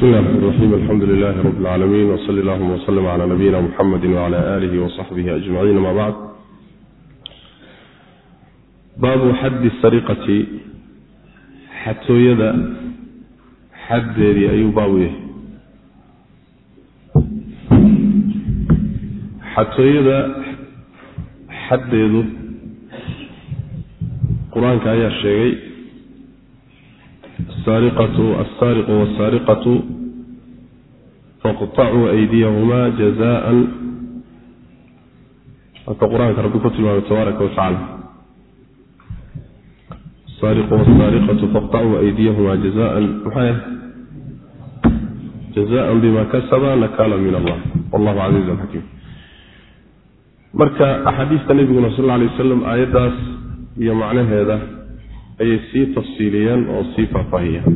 bismi illahi raxmaan raxiim alxamdu lilahi rabi اlcaalamiin wsali allahuma wslm cla nabiyina muxamedi wcla alihi wsaxbihi ajmaciin ama bacd baabu xaddi sariqati. Xatooyada xaddeedii ayuu baabu yahay. Xatooyada xaddeedu qur'aanka ayaa sheegay alsaariqu wasaariqatu faqtacuu aydiyahumaa jazaan halka qur'aanka rabbi ku tilmaamay tabaaraka watacaala asaariqu wasaariqatu faqtacuu aydiyahumaa jazaan maxay jazaan bima kasaba nakala min allah wallahu casiizun xakiim marka axaadiista nabiguna sal lla alay wasalam aayaddaas iyo macnaheeda ayay sii tafsiiliyeen oo sii faahfaahiyeen.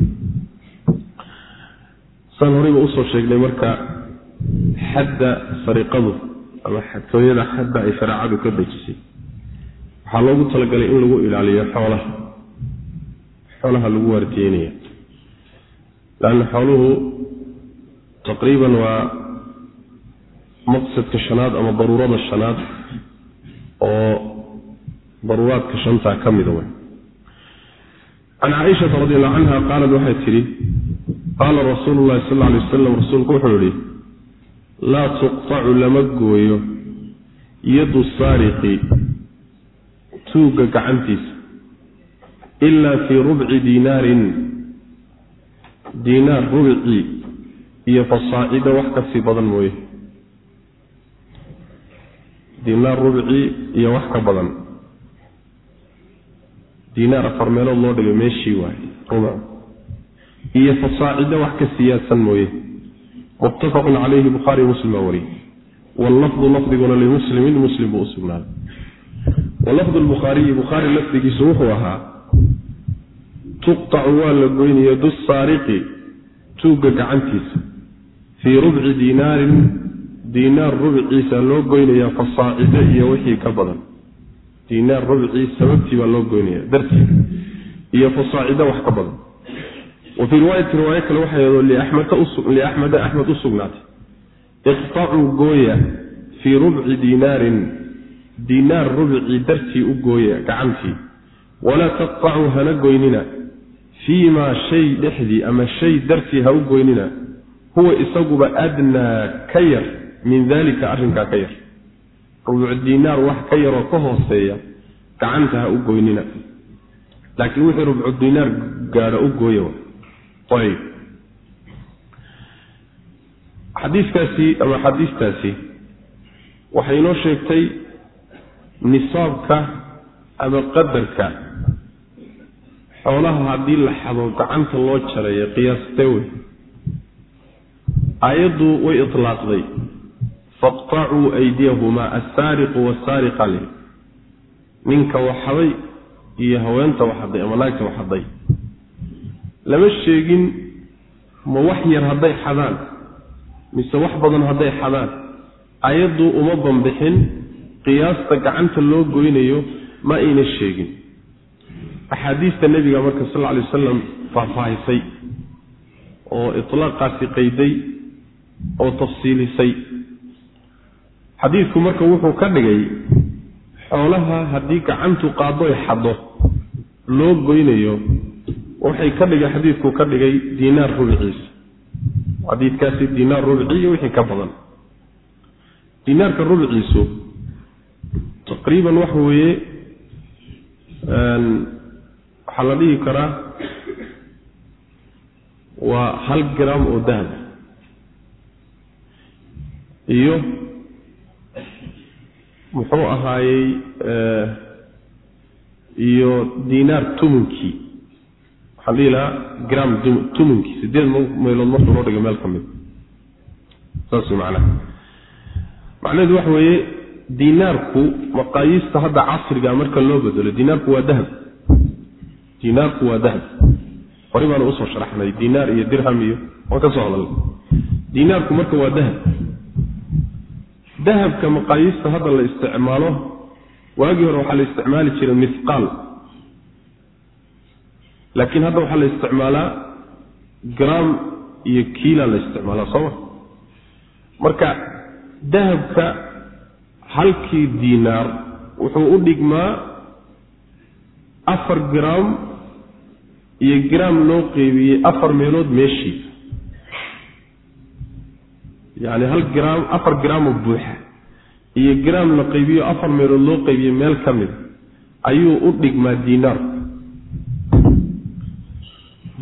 Saan horeyba u soo sheegnay marka xadda sariqadu ama xatooyada xadda ay shareecadu ka dejisay. Waxaa loogu talagalay in lagu ilaaliyo xoolaha. Xoolaha lagu waardiyeynaya. Leanna xooluhu taqriiban waa maqsadka shanaad ama daruurada shanaad oo daruuraadka shantaa ka mida wey can caaishata radi allahu canha qaalad waxay tidhi qaala rasuulu llahi sal alay wasalam rasuulku wuxuu yihi laa tuqtacu lama gooyo yadu saariqi tuugga gacantiisa ilaa fii rubci diinaarin diinaar rubci iyo fasaacida wax ka sii badan mooye diinaar rubci iyo wax ka badan diinaar afar meelood loo dhigay meeshii waay. Rubuc iyo fasaacido wax ka siyaadsan mooye. Muttafaqun calayhi bukhaari muslim baa wariyey. Wallafdu lafdiguna limuslimin muslim buu u walafdu lbukhaariyi bukhaari lafdigiisu wuxuu ahaa tuqtacu waa la goynaya dusaariqi tuugga gacantiisa. Fii rubci diinaarin diinaar rubciisa loo goynayaa fasaacido iyo wixii ka badan diinaar rubcii sababtii baa loo goynaya dartii iyo fasaacido wax ka badan. Wa fii riwaayati riwaayo kale waxay yado liaxmeda axmed u sugnaatay. Iqtacuu gooya fii rubci diinaarin diinaar rubcii dartii u gooya gacantii. Walaa taqtacuu hana goynina. Fii maa shay dhexdii ama shay dartii ha u goynina. Huwa isaguba adnaa ka yar min dalika arrinkaa ka yar rubuc diinaar wax ka yaroo ka hooseeya gacanta ha u goynina. Laakiin wixii rubcu diinaar u gooya ayb xadiiskaasi ama xadiistaasi waxay inoo sheegtay nisaabka ama qadarka xoolaha haddii la xado gacanta loo jarayo qiyaastee wey aayaddu way itlaaqday faqtacuu aydiyahumaa assaariqu wasaariqa li ninka waxaday iyo haweenta waxaday ama naagta waxaday lama sheegin ma wax yar hadday xadaan mise wax badan hadday xadaan. Ayaddu uma banbixin qiyaasta gacanta loo goynayo ma ayna sheegin. Axaadiista nebiga marka sal alay wasalam faahfaahisay oo itlaaqaasi qayday oo tafsiilisay xadiidku marka wuxuu ka dhigay xoolaha haddii gacantu qaadoy xaddo loo goynayo waxay ka dhigay xadiidku ka dhigay diinaar rubciisa xadiidkaasi diinaar rubci iyo wixii ka badan. Diinaarka rubciisu taqriiban waxa weeye waxaa la dhihi karaa waa hal gram oo dahab iyo muxuu ahaayey iyo diinaar tumunkii waxaan dhihi lahaa gram tumunkii sideed meelood marka loo dhigay meel ka mid. Saas macnaha. Macnaheedu waxa weeye diinaarku maqaayiista hadda casriga marka loo bedelo diinaarku waa dahab. Diinaarku waa dahab. Horay baana u soo sharaxnay diinaar iyo dirham iyo waan ka soo hadalnay. Diinaarku marka waa dahab dahabka maqaayiista hadda la isticmaalo waagii hore waxaa la isticmaali jiray mihqaal laakiin hadda waxaa la isticmaalaa gram iyo kiila la isticmaalaa sooma marka dahabka halkii diinaar wuxuu u dhigmaa afar gram iyo gram loo qeybiyey afar meelood meeshiisa yacni hal gram afar gramoo buuxa iyo gram la qaybiyo afar meelood loo qaybiyey meel ka mida ayuu u dhigmaa diinaarku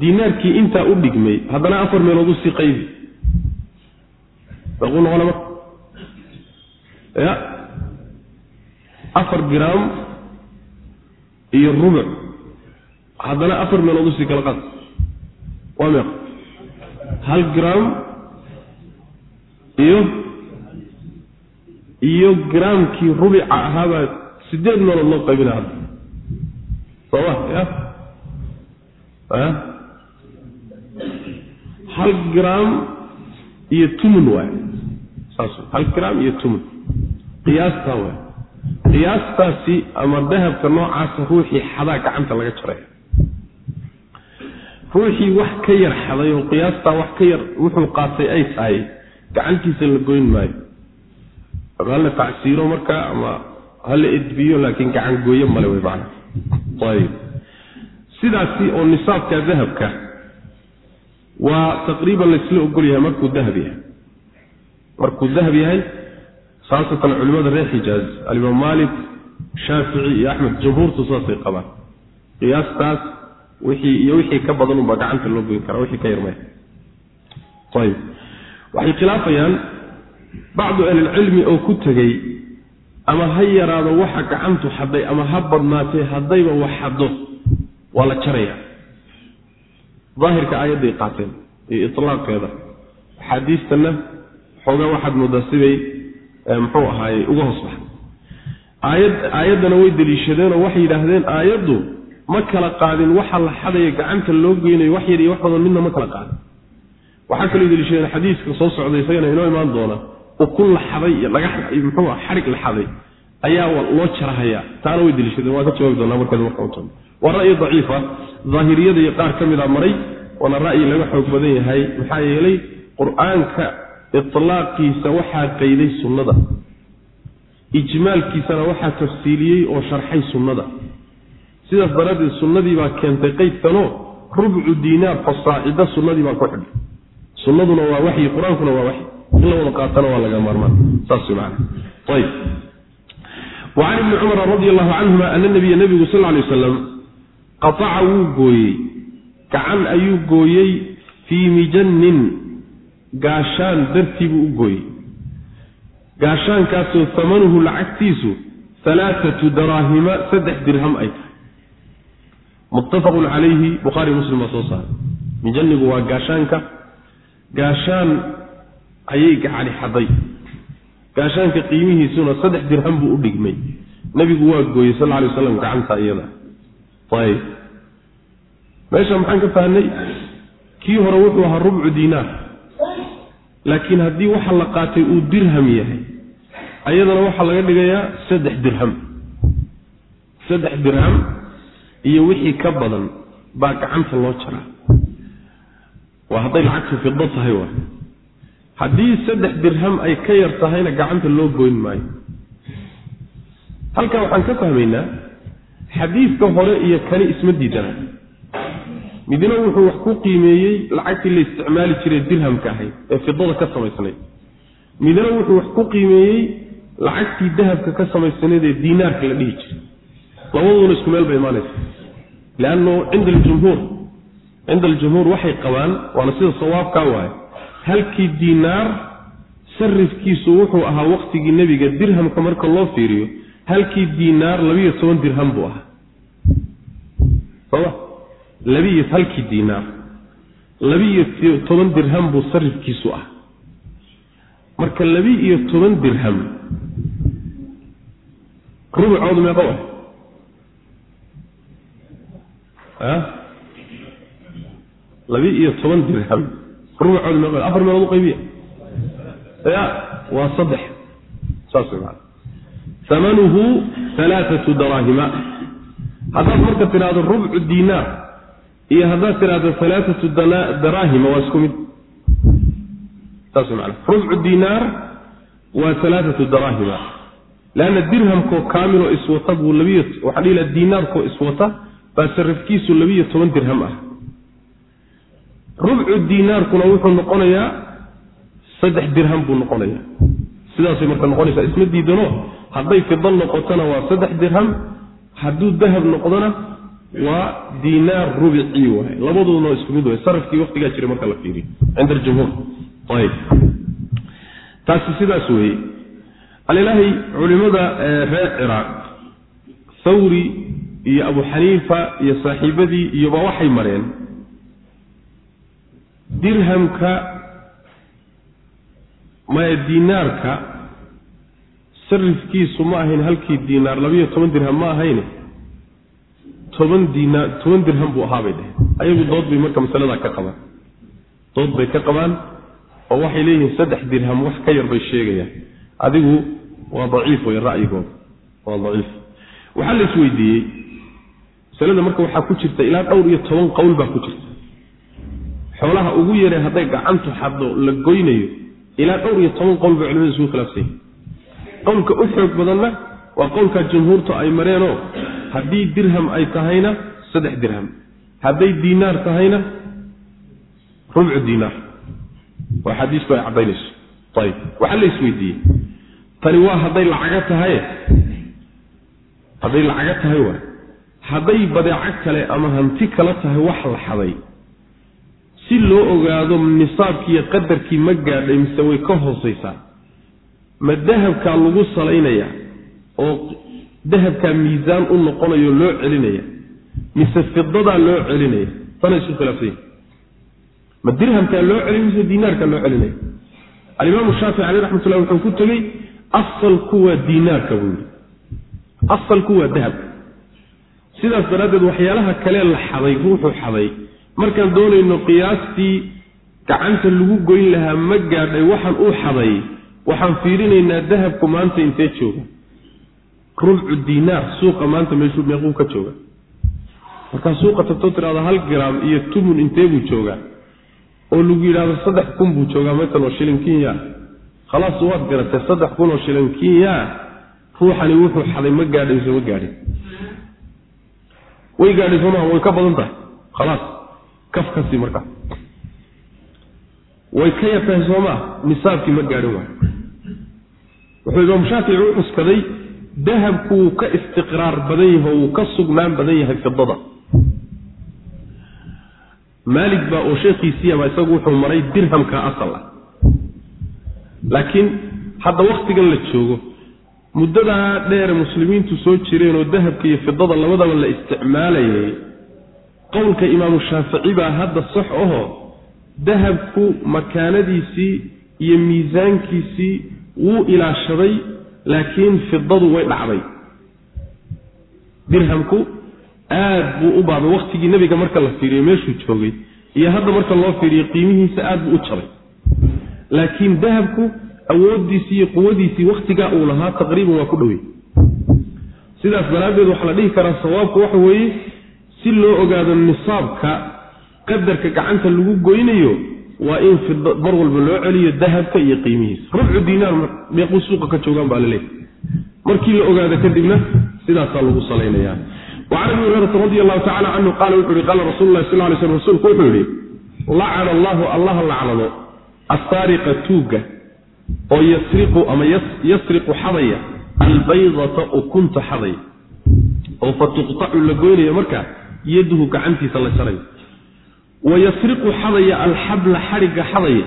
diinaarkii intaa u dhigmay haddana afar meelood u sii qaybi. Baquu noqona marka ya. Afar gram iyo rubuc haddana afar meelood u sii kala qaad waa meeq. Hal gram iyo iyo gramkii rubica ahaabaa sideed meelood loo qaybinaya hadda. Sooma ya? Hal gram iyo tumun waay. Saas hal gram iyo tumun. Qiyaastaa waay. Qiyaastaasi ama dahabka noocaasa ruuxii xadaa gacanta laga jaraya. Ruuxii wax ka yar xaday oo qiyaastaa wax ka yar wuxuu qaatay ay tahay gacantiisa la goyn maayo. Hala tacsiiro markaa ama hala edbiyo laakiin gacan gooye male wey macana ayib sidaasi oo nisaabka dahabka waa taqriiban laysla ogol yahay markuu dahab yahay. Markuu dahab yahay khaasatan culimada reer xijaaz alimaam maalik shaafici iyo axmed jumhuurtu saasay qabaan. Qiyaastaas wixii iyo wixii ka badan unbaa gacanta loo goyn karaa wixii ka yarmaya ayib waxay khilaafayaan bacdu ahlilcilmi oo ku tegey ama ha yaraado waxa gacantu xadday ama ha badnaatee haddayba wax xaddo waa la jaraya. Daahirka aayadday qaateen iyo itlaaqeeda axaadiistanna xoogaa waxaad moodaa sibay muxuu ahaayey uga hoos baxay. Aayad aayaddana way deliishadeenoo waxay yidhaahdeen aayaddu ma kala qaadin waxa la xadaya gacanta loo geynayo wax yar iyo wax badan midna ma kala qaadin waxaa kaloo deliishadeen xadiiska soo socday isagana inoo imaan doona ukun la xaday iyo dhagax muxuu ah xarig la xaday ayaa loo jarahayaa taana way deliishadeen waan ka jawaabi doonaa markeeda marka untan waa ra'yi daciifa daahiriyada iyo qaar ka mida maray waana ra'yi laga xoog badan yahay maxaa yeelay qur'aanka itlaaqiisa waxaa qayday sunnada. Ijmaalkiisana waxaa tafsiiliyey oo sharxay sunnada. Sidaas daraaddeed sunnadii baa keentay qaydkanoo rubcu diinaar fasaacida sunnadii baa ku xidhay sunnaduna waa waxyi qur'aankuna waa waxyi. In la wada qaatana waa laga maarmaan. Saas wey macana wacan ibni cumara radi allahu canhuma ana nabiya nebigu sal ly wasalam qataca wuu gooyey. Gacan ayuu gooyey fii mijannin. Gaashaan dartii buu u gooyey. Gaashaankaasoo hamanuhu lacagtiisu alaaatu daraahima saddex dirham ay tahay. Muttafaqun calayhi bukhaari muslim baa soo saaray. Mijanigu waa gaashaanka gaashaan ayay gacani xaday. Gaashaanka qiimihiisuna saddex dirham buu u dhigmay. Nebigu waa gooyey sal alay waslam gacanta iyada. Ayb meesha maxaan ka fahnay kii hore wuxuu ahaa rubcu diinaar laakiin haddii waxa la qaatay uu dirham yahay ayadana waxaa laga dhigayaa saddex dirham. Saddex dirham iyo wixii ka badan baa gacanta loo jaraa waa hadday lacagtu fido tahay waa haddii saddex dirham ay ka yar tahayna gacanta loo goyn maayo. Halkaa waxaan ka fahmaynaa xadiidka hore iyo kani isma diidana midna wuxuu wax ku qiimeeyey lacagtii la isticmaali jiray dirhamka ahayd ee fidada ka samaysnayd midna wuxuu wax ku qiimeeyey lacagtii dahabka ka samaysnayd ee diinaarka la dhihi jiray. Labaduna isku meel bay imaanaysa leannu cinda aljumhuur cinda aljumhuur waxay qabaan waana sida sawaabkaa waaye halkii diinaar sarifkiisu wuxuu ahaa waqtigii nebiga dirhamka marka loo fiiriyo halkii diinaar labiyo toban dirham buu ahaa soma labiyo halkii diinaar labiyo toban dirham buu sarifkiisu ah marka labi-iyo toban dirham rubucoodu meeqa wa a labi-iyo toban dirham rubucoodu meeqa afar meelood u qaybiya. Ya waa saddex. Saas maana amanuhu alaaatu daraahima. Haddaad marka tidhaahdo rubcu diinaar iyo haddaad tidhaahdo alaaatu daraahima waa isku mid. Saas man rubcu dinaar waa alaaatu daraahima. Leanna dirhamkoo kaamiloo iswata buu labiy waxaan dhihi laha dinaarkoo iswata baa sarifkiisu labiyo toban dirham ah rubcu dinaarkuna wuxuu noqonayaa saddex dirham buu noqonayaa. Sidaasay marka noqonaysaa isma diidano hadday fida noqotona waa saddex dirham hadduu dahab noqdona waa dinaar rubicii waay labadooduna isku mid way sarafkii waqtigaa jiray marka la fiiriyo. Cinda aljumhuur ayb taasi sidaas weeye. Alilaahay culimada reer ciraaq thawri iyo abu xaniifa iyo saaxiibadii iyoba waxay mareen dirhamka maya dinaarka sarifkiisu ma ahayn halkii dinaar labayo toban dirham ma ahayne toban dinaar toban dirham buu ahaa bay dheheen ayagu dood bay marka masaladaa ka qabaan. Dood bay ka qabaan oo waxay leeyihiin saddex dirham wax ka yar bay sheegayaan. Adigu waa daciif wey ra'yigooda waa daciif. Waxaa la isweydiiyey masalada marka waxaa ku jirta ilaa dhowr iyo toban qowl baa ku jirta xoolaha ugu yaree hadday gacantu xaddo la goynayo ilaa dhowr iyo toban qowl bay culimadu isugu khilaafsan yihiin qowlka u xoog badanna waa qowlkaa jumhuurta ay mareenoo haddii dirham ay tahayna saddex dirham. Hadday diinaar tahayna rubcu diinaar. Waa xadiisku ay caddaynayso. Ayib waxaa la isweydiiyey. Tani waa hadday lacaga tahaye hadday lacaga tahay waay hadday badeeco kale ama hanti kala tahay wax la xaday si loo ogaado nisaabkiiyo qadarkii ma gaadhay mise way ka hoosaysaa. Ma dahabkaa lagu salaynaya oo dahabkaa miisaan u noqonayo loo celinaya mise fidadaa loo celinaya tana isu khilaafsanya ma dirhamkaa loo celin mise diinaarkaa loo celinaya alimaamu shaafici caleyh raxmatullah wuxuu ku tegey asalku waa diinaarka buu yidhi. Asalku waa dahabka. Sidaas daraaddeed waxyaalaha kalee la xaday ruuxuu xaday markaan doonayno qiyaastii gacanta lagu goyn lahaa ma gaadhay waxaan uu xaday waxaan fiirinaynaa dahabku maanta intee jooga. Rubcu diinaar suuqa maanta meeshuu meequu ka jooga. Markaa suuqa tagtoo tidhahdo hal giraam iyo tumun intee buu joogaa oo lagu yidhahdo saddex kun buu joogaa matan oo shilin kenya khalaas waad garatay saddex kun oo shilin kenya ruuxani wuxuu xaday ma gaadhay mise ma gaadhin way gaadhay soomaa way ka badan tahay. Khalaas kaf kasi markaa way ka yartahay soomaa nisaabkii ma gaadhin waay. Wuxuu imaamu shaafici u cuskaday dahabku wuu ka istiqraar badan yahay oo wuu ka sugnaan badan yahay fidada maalig baa oo sheekhiisiiyaba isagu wuxuu maray dirhamka asal ah. Laakiin hadda wakhtigan la joogo muddadaa dheere muslimiintu soo jireen oo dahabka iyo fidada labadaba la isticmaalayay qowlka imaamu shaafici baa hadda sax ahoo dahabku makaanadiisii iyo miisaankiisii wuu ilaashaday laakiin fidadu way dhacday. Dirhamku aad buu u baabay wakhtigii nebiga marka la fiiriyo meeshuu joogay iyo hadda marka loo fiiriyo qiimihiisa aad buu u jabay. Laakiin dahabku awooddiisii iyo quwadiisii wakhtigaa uu lahaa taqriiban waa ku dhowey sidaas daraaddeed waxaa la dhihi karaa sawaabku waxa weeye si loo ogaado nisaabka qadarka gacanta lagu goynayo waa in mar walba loo celiyo dahabka iyo qiimihiisa. Rubcu diinaar meequu suuqa ka joogaan baa laleeyahy markii la ogaado kadibna sidaasaa lagu salaynaya wacan abi hurayrata radi allahu tacala canhu qaala wuxuu yihi qaala rasulu sal lay slm rasuulku wuxuu yihi lacana allahu allaha lacnado assaariqa tuugga oo yasriqu ama yasriqu xadaya albaydata ukunta xadaya oo fa la goynayo markaa yaduhu gacantiisa la jarayo wa yasriqu xadaya alxabla xadhigga xadaya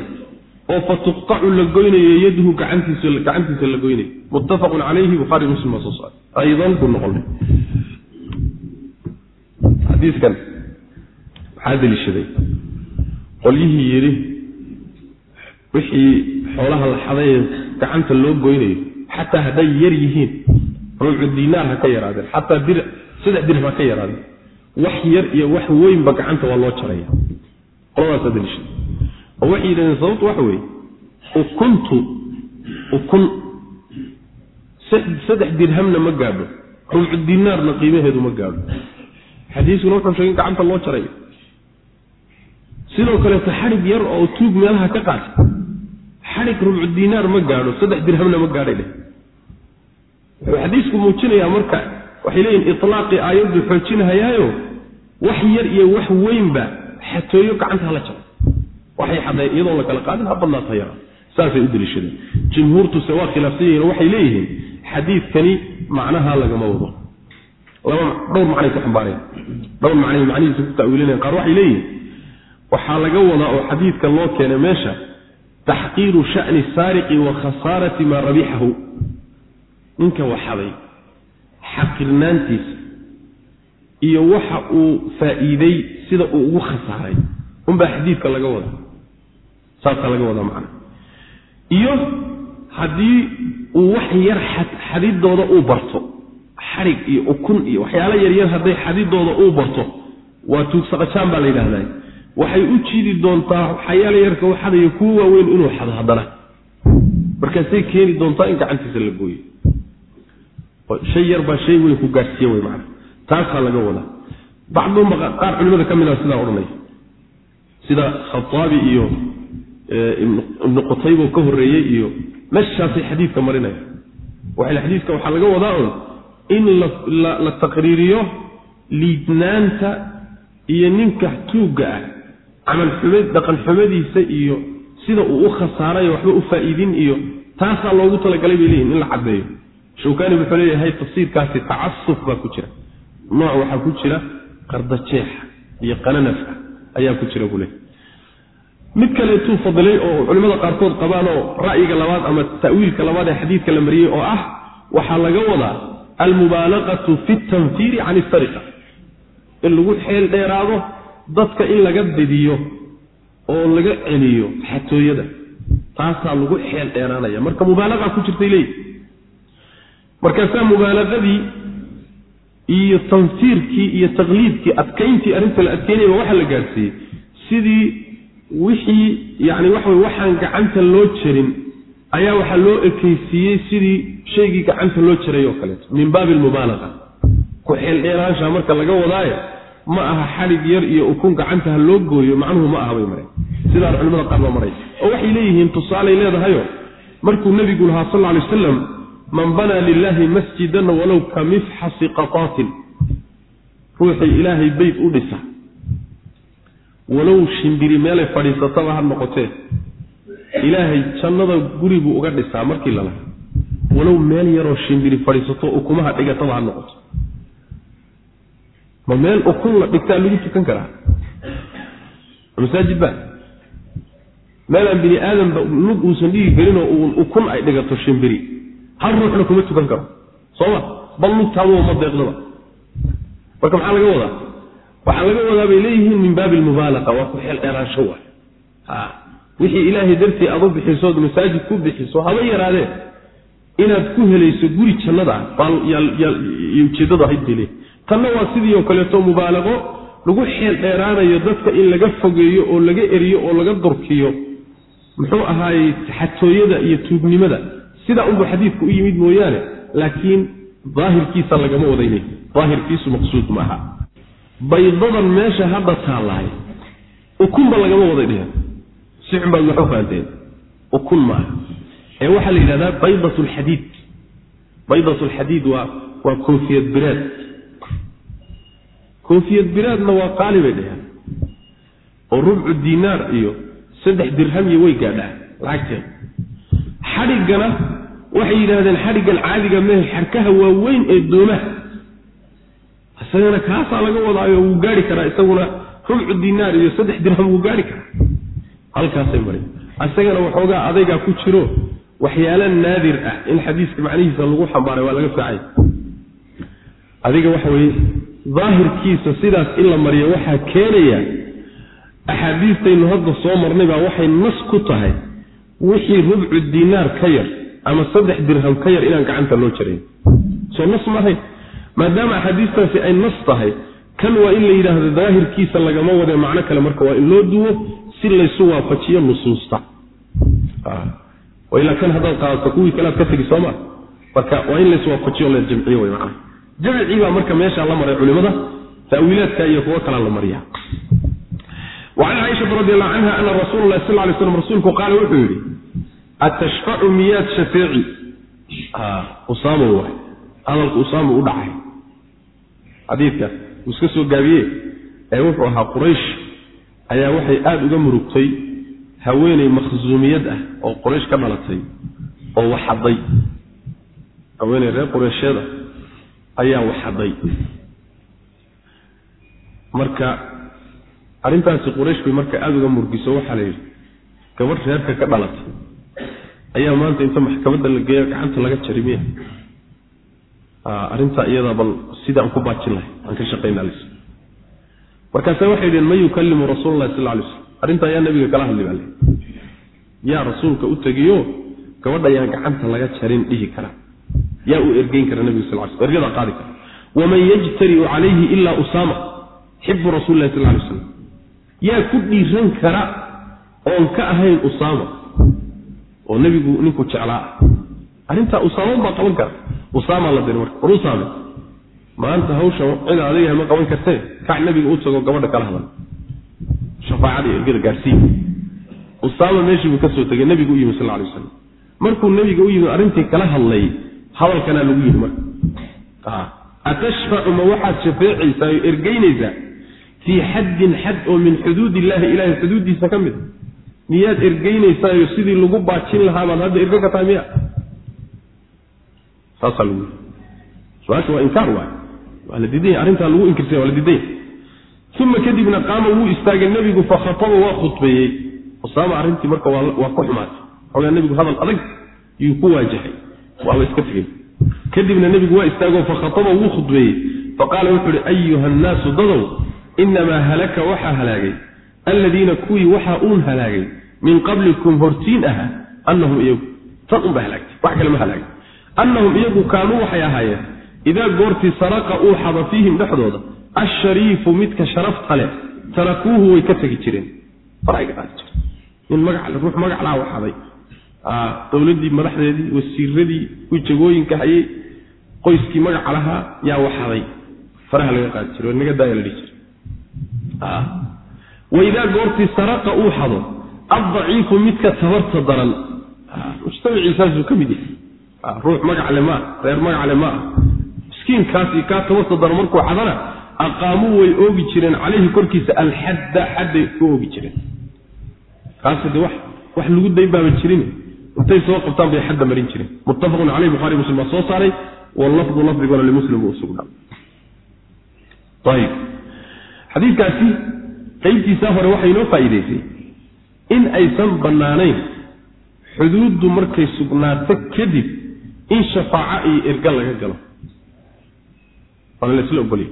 oo fa la goynayo yaduhu gacantiisa la goynayo. Muttafaqun calayhi bukhaari muslim baa soo saaray aydan buu noqonay. Xadiiskan waxaa deliishaday qolyihii yidhi wixii xoolaha la xadaye gacanta loo goynayo xataa hadday yar yihiin ruucu diinaar ha ka yaraadeen xataa dir saddex dirham ha ka yaraadeen wax yar iyo wax weynba gacanta waa loo jaraya. Oo waxay yidhahdeen sababtu waxa weeye ukuntu ukun saddex dirhamna ma gaadho. Ruucu diinaarna qiimaheedu ma gaadho. Xadiiskuna wuxuu sheegay gacanta loo jarayo sidoo kaleeto xadhig yar oo tuug meelaha ka qaata. Xadhig rubcu diinaar ma gaadho saddex dirhamna ma gaadhay dheh wuxuu xadiisku muujinayaa marka waxay leeyihiin itlaaqii aayaddu xoojinahayaayo wax yar iyo wax weynba xatooyo gacanta hala jabo waxay xadeen iyadoon la kala qaadin ha badnaata yara. Saasay u deliishadeen jumhuurtuse waa khilaafsan yihiin waxay leeyihiin xadiidkani macnaha lagama wado. Laba dhowr macnay ku xambaareen. Dhowr macnay macnihiisa ku ta'wiilinayaan qaar waxay leeyihiin waxaa laga wadaa oo xadiidka loo keenay meesha taxqiiru sha'ni saariqi wa khasaarati maa rabixahu ninka waxaday xaqirnaantiisa iyo waxa uu faa'iiday sida uu ugu khasaaray. Unbaa xadiidka laga wadaa. Saasaa laga wadaa macna. Iyo haddii uu wax yar xadidooda uu barto xadhig iyo ukun iyo waxyaalo yaryar hadday xadidooda uu barto waa tuugsaqajaan baa la yidhahdaa. Waxay u jiidi doontaa waxyaalo yarka u xadayo kuwa waaweyn inuu xado haddana. Markaasay keeni doontaa in gacantiisa la gooyo shay yar baa shay weyn ku gaadhsiiye wey macana taasaa laga wadaa. Bacdum qaar culimada ka mid a sidaa odhanaya sida khataabi iyo ibnu qutaybo ka horreeyey iyo meeshaasay xadiidka marinaya. Waxay xadiidka waxaa laga wadaa un in la taqriiriyo liidnaanta iyo ninka tuugga ah camal xumad dhaqan xumadiisa iyo sida uu u khasaarayo waxba u faa'iidin iyo taasaa loogu talagalay bay leeyihiin in la caddeeyo shawkani wuxuu leeyahay tafsiirkaasi tacasuf baa ku jira. Nooc waxaa ku jira qardajeexa iyo qananafka ayaa ku jira buu mid kaleetuu fadilay oo culimmada qaarkood qabaan oo ra'yiga labaad ama ta'wiilka labaad ee xadiidka la mariyey oo ah waxaa laga wadaa almubaalaqatu fi tanfiiri can isariqa in lagu xeel dheeraado dadka in laga didiyo oo laga celiyo xatooyada taasaa lagu xeel dheeraanaya marka mubaalaqa ku jirtay leeyihi markaasaa mubaalaqadii iyo tanfiirkii iyo taqliidkii adkayntii arrinta la adkeynayba waxaa la gaadhsiiyey sidii wixii yani waxa wey waxaan gacanta loo jarin ayaa waxaa loo ekeysiiyey sidii shaygii gacanta loo jaray oo kaleeto. Min baabi almubaalaqa ku xeeldheeraansha marka laga wadaayo ma aha xadhig yar iyo ukun gacanta ha loo gooyo macnuhu ma aha bay mareen. Sidaan culimada qaar baa maray. Oo waxay leeyihiin tusaalay leedahayo markuu nebigu lahaa sal alay wasalam man banaa lilaahi masjidan walow ka mifxasi qataatin ruuxii ilaahay beyt u dhisa. Walow shimbiri meelay fadhiisataba ha noqotee ilaahay jannada guribuu uga dhisaa markii lala. Walow meel yaroo shimbiri fadhiisato ukumaha dhigataba ha noqoto. Ma meel ukun la dhigtaa lagu tukan karaa masaajid ba meelaan bini aadamba lug uusan dhigi karinoo uun ukun ay dhigato shimbiri hal ruuxna kuma tukan karo. Sooma bal lugtaaduba ma deeqdaba marka maxaa laga wadaa? Waxaa laga wadaa bay leeyihiin min baabi almubaalaqa waa ku xeel dheeraansho waay. A wixii ilaahay dartii aad u bixisood masaajid ku bixiso haba yaraadee inaad ku helayso guri jannada ah ujeeddadu ahayd bay leeyihiin tanna waa sidii oo kaleeto mubaalaqo lagu xeel dheeraanayo dadka in laga fogeeyo oo laga eriyo oo laga durkiyo. Muxuu ahaayey xatooyada iyo tuugnimada sidaa unbuu xadiidku u yimid mooyaane laakiin daahirkiisa lagama wadaynay daahirkiisu maqsuud ma aha. Baydadan meesha hadda taallahay ukunba lagama waday dhehen si xun baad waxu fahanteen. Ukun maaha ee waxaa la yidhahdaa baydat lxadiid baydat lxadiid waa waa koofiyad biraad. Koofiyad biraadna waa qaali bay dheheen oo rubcu diinaar iyo saddex dirhamiyo way gaadhaa lacagteeda xadhiggana waxay yidhaahdeen xadhiggan caadiga mehe xarkaha waaweyn ee doomaha isagana kaasaa laga wadaayo wuu gaari karaa isaguna rubcu diinaar iyo saddex dirham wuu gaari karaa. Halkaasay mari isagana waxoogaa adaygaa ku jiro waxyaalo naadir ah in xadiiska macnihiisa lagu xambaaray waa laga fiicay adiga waxa weye daahirkiisa sidaas in la mariyo waxaa keenaya axaadiistaynu hadda soo marnay baa waxay nas ku tahay wixii rubcu diinaar ka yar ama saddex dirham ka yar inaan gacanta loo jarayn soo nas maahayn maadaama axaadiistaasi ay nas tahay kan waa in la yidhaahdo daahirkiisa lagama wadee macno kale marka waa in loo duwo si laysu waafajiyo nusuusta. Ilaa kan haddaad qaadato kuwii kalead ka tegi sooma marka waa in layswaafajiyo la jamciyo wy macnaha. Jamcii baa marka meeshaa la maray culimada taawiilaadka iyo kuwo kalaa la mariya wacan caaishata radi allahu canha ana rasuula lahi sal lay slam rasuulku qaala wuxuu yidhi atashfacu miyaad shafeeci usaamo waay. Hadalku usaamo u dhacay. Xadiidka uu iska soo gaabiye ee wuxuu ahaa quraysh ayaa waxay aada uga murugtay haweeney makhsuumiyad ah oo quraysh ka dhalatay oo waxaday. Haweeney reer qureysheeda ayaa waxaday. Marka arrintaasi quraysh bay marka aada uga murgiso waxaa la yidhi gabadh reerka ka dhalatay ayaa maanta inta maxkamadda la geeyo gacanta laga jari miya arrintaa iyadaa bal sidaan ku baajin lahay aan ka shaqaynaa lis markaase waxay yidheen man yukallimu rasuula llahi sal ly slm arrintaa yaa nabiga kala hadli baa le yaa rasuulka u tegiyo. Gabadha yaan gacanta laga jarin dhihi kara. Yaa u ergeyn kara nabiga sal sl ergadaa qaadi kara. Waman yajtariu calayhi ilaa usaama xibu rasuli lahi sal lay slam yaa ku dhiiran kara oon ka ahayn usaama oo nebigu ninku jeclaa. Arrintaa usaama baa qaban kara. Usaamaa la diri marka. War usaame maanta hawsha cid adiga ma qaban kartee? Kac nebiga u tago gabadha kala hadal. Shafaacada iyo ergada gaadhsiiya usaama meeshii buu ka soo tegay nebigu u yimi sal lay waslam markuu nebiga u yimi arrintii kala hadlay hadalkanaa lagu yidhi marka. Atashfacu ma waxaad shafeecaysaa oo ergeynaysaa fii xaddin xad oo min xuduud illahi ilahay xuduuddiisa ka mid miyaad ergeynaysaayo sidii lagu baajin lahaa baad hadda erge ka tahay miya saasaa lagu su'aasha waa inkaar waay. Waa la diidanya arrintaa lagu inkirsaya waa la diidanya uma kadibna qaama wuu istaagay nebigu fakhataba waa khudbeeyey. Usaama arrintii marka waa ku xumaatay. Xoogaa nebigu hadal adag yuu ku waajahay. Waaba iska tegey. Kadibna nebigu waa istaagoo fakhataba wuu khudbeeyey. Faqaala wuxuu uhi ayuha annaasu dadow inamaa halaka waxaa halaagay alladiina kuwii waxaa uun halaagay min qablikum hortiin aha annahum iyagu tan unba halaagtay wax kale ma halaagay annahum iyagu kaanuu waxay ahaayeen idaa goortii saraqa uu xado fiihim dhexdooda ashariifu midka sharafta leh tarakuuhu way ka tegi jireen. Nin magacle ruux magaclaa waxaday. Dowladdii madaxdeedii wasiiradii kuwii jagooyinka hayay qoyskii magaca lahaa yaa waxaday. Faraha laga qaadi jiray naga daaya la dhihi jiray waidaa goortii saraqa uu xado addaciifu midka tabarta daran. Mujtamaciisaasuu ka mid yahay. Ruux magacle maa reer magacle ma ah. Miskiinkaasi kaa tabarta daran markuu xadana aqaamuu way oogi jireen calayhi korkiisa alxadda xadday ku oogi jireen. Kaasi de wax wax lagu daybaaba jirin. Intay soo qabtaan bay xadda marin jireen. Muttafaqun caleyh bukhari muslim baa soo saaray wallafdu lafdigona limuslim buu usugnaa ayib xadiidkaasi qaybtiisaa hore waxay inoo faa'iidaysay in aysan bannaanayn xuduuddu markay sugnaato kadib in shafaaco iyo erga laga galo. Waana laysla ogolya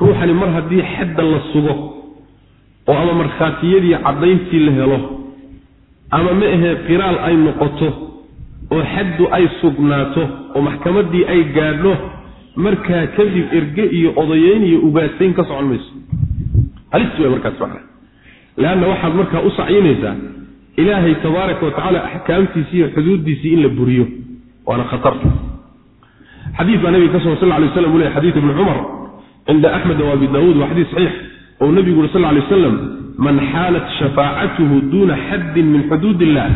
ruuxani mar haddii xadda la sugo oo ama markhaatiyadii caddayntii la helo ama ma ahee qiraal ay noqoto oo xaddu ay sugnaato oo maxkamaddii ay gaadho markaa kadib erge iyo odayeyn iyo ugaasayn ka socon mayso halis way markaas macna leanna waxaad markaa u sacyinaysaa ilaahay tabaaraka wa tacaala axkaamtiisii iyo xuduuddiisii in la buriyo. Waana khatar. Xadiid baa nabiga ka sugan sal lay slam u ley xadiid ibni cumar cinda axmed wa abi daawuud waa xadiis saxiix ou nabigu uri sal lay waslam man xaalat shafaacatuhu duuna xaddin min xuduud illah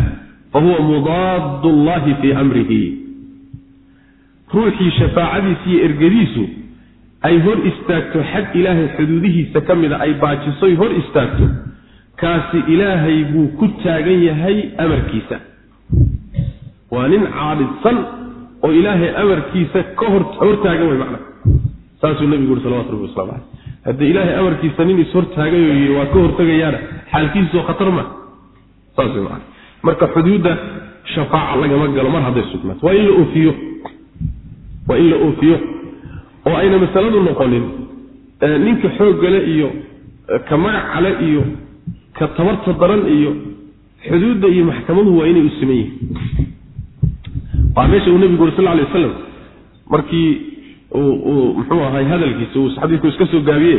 fahuwa mudaad llahi fii amrihi. Ruuxii shafaacadiisi iyo ergadiisu ay hor istaagto xad ilaahay xuduudihiisa ka mida ay baajisoy hor istaagto kaasi ilaahay buu ku taagan yahay amarkiisa. Waa nin caadidsan oo ilaahay amarkiisa ka hortaagan way macna. Saasuu nabigu uri salawatu rabbi waslamu caleyh haddii ilaahay amarkiisa nin ishortaagayo waa ka hortegayaana xaalkiisoo khatar ma. Saas way macna. Marka xuduudda shafaaca lagama galo mar hadday sugnaato waa in la oofiyo. Waa in la oofiyo oo ayna masaladu noqonin ninka xooggale iyo ka magacale iyo ka tabarta daran iyo xuduudda iyo maxkamaduhu waa inay u siman yihiin. Waa meesha uu nebigu uri sal lay wasalam markii uu muxuu ahay hadalkiisa uu xadiidku iska soo gaabiye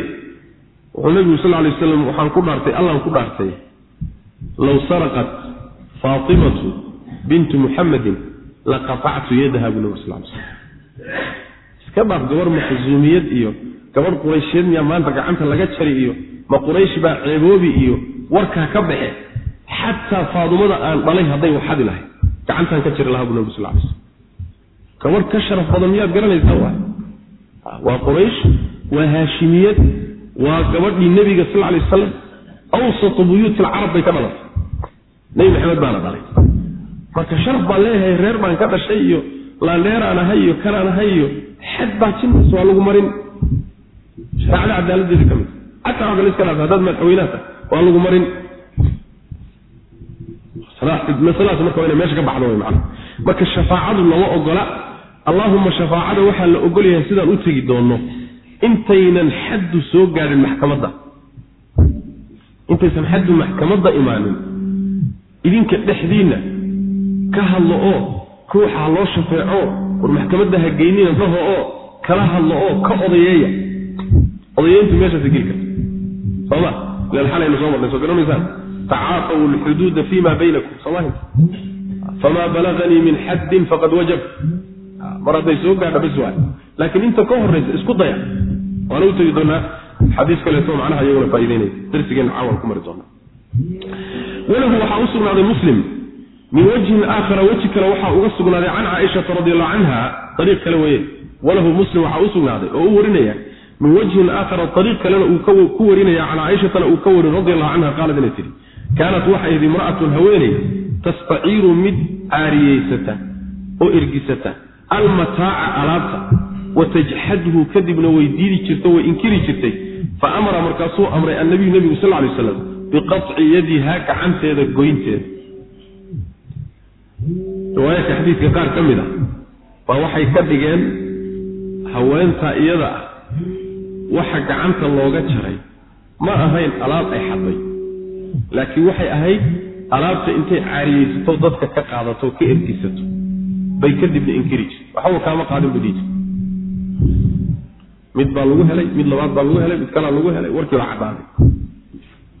wuxuu nebigu sal lay wasalam waxaan ku dhaartay allaan ku dhaartay low saraqat faatimatu bintu muxammadin laqatactu yadaha buu nabig sal lay slam iska dhaaf gabarh maxsuumiyad iyo gabadh quraysheed miyaa maanta gacanta laga jari iyo ma quraysh baa ceeboobi iyo warkaa ka baxe. Xataa faadumada aan dhalay hadday waxadi lahay gacantaan ka jiri lahaa buu nabigu sal lay slam gabadh ka sharaf badan miyaad garanaysaa waay waa quraysh waa haashimiyad waa gabadhii nebiga sal lay wasalam awsatu buyuuti alcarab bay ka dhalatay. Nebi maxamed baana dhalay. Marka sharaf baan leeyahay reer baan ka dhashay iyo laandheeraan ahay iyo kanaan ahay iyo xad baa jinnas waa lagu marin. Shareecada cadaaladeeda ka mid. Xataa waa kale iska dhaafay haddaad madaxweynaha waa lagu marin. Masaladaas marka waa inay meesha ka baxdo way macana marka shafaacadu lama ogola. Allaahuma shafaacada waxaa la ogol yahay sidaan u tegi doonno. Intaynan xaddu soo gaadhin maxkamadda. Intaysan xaddu maxkamadda imaanin. Idinka dhexdiinna ka hadlo oo ruuxa loo shafeeco war maxkamadda ha geynina dhaho oo kala hadlo oo ka odayeeya. Odayeyntu meeshaasa geli karta sooma ilan xalaynu soo marnay soo garanaysaan. Tacaafaw alxuduuda fima baynakum sooma famaa balaganii min xaddin faqad wajab. Mar hadday soo gaadha bis waay laakiin inta ka horraysa isku daya. Waana u tegi doonaa xadiis kaleeto macnaha iyaguna faa'ideynaya darsigeenna caawan ku mari doonaa. Walahu waxaa u sugnaaday muslim min wajhin aakhara weji kale waxaa uga sugnaaday can caaishata radi allahu canha ariiq kale weye walahu muslim waxaa u sugnaaday oo u warinaya min wajhin aakhara ariiq kalena uu ku warinaya can caaishatana uu ka warin radi allahu canha qaalad inay tihi kaanat waxay ahayd imra'atun haweeney tastaciiru mid caariyeysata oo ergisata almataaca alaabta wa tajxadhu kadibna way diidi jirta way inkiri jirtay. Fa amara markaasuu amray annabiyu nebigu sal lay waslam biqaطci yadiha gacanteeda goynteeda riwaayaadka xadiidka qaar ka mid a baa waxay ka dhigeen haweenta iyada ah waxa gacanta looga jaray. Ma ahayn alaab ay xaday laakiin waxay ahayd alaabta intay caariyeysato dadka ka qaadato ka ergisato bay kadibna inkiri jirta waxba kaama qaadin ba dhiiji mid baa lagu helay mid labaad baa lagu helay mid kalaa lagu helay warkii baa caddaaday.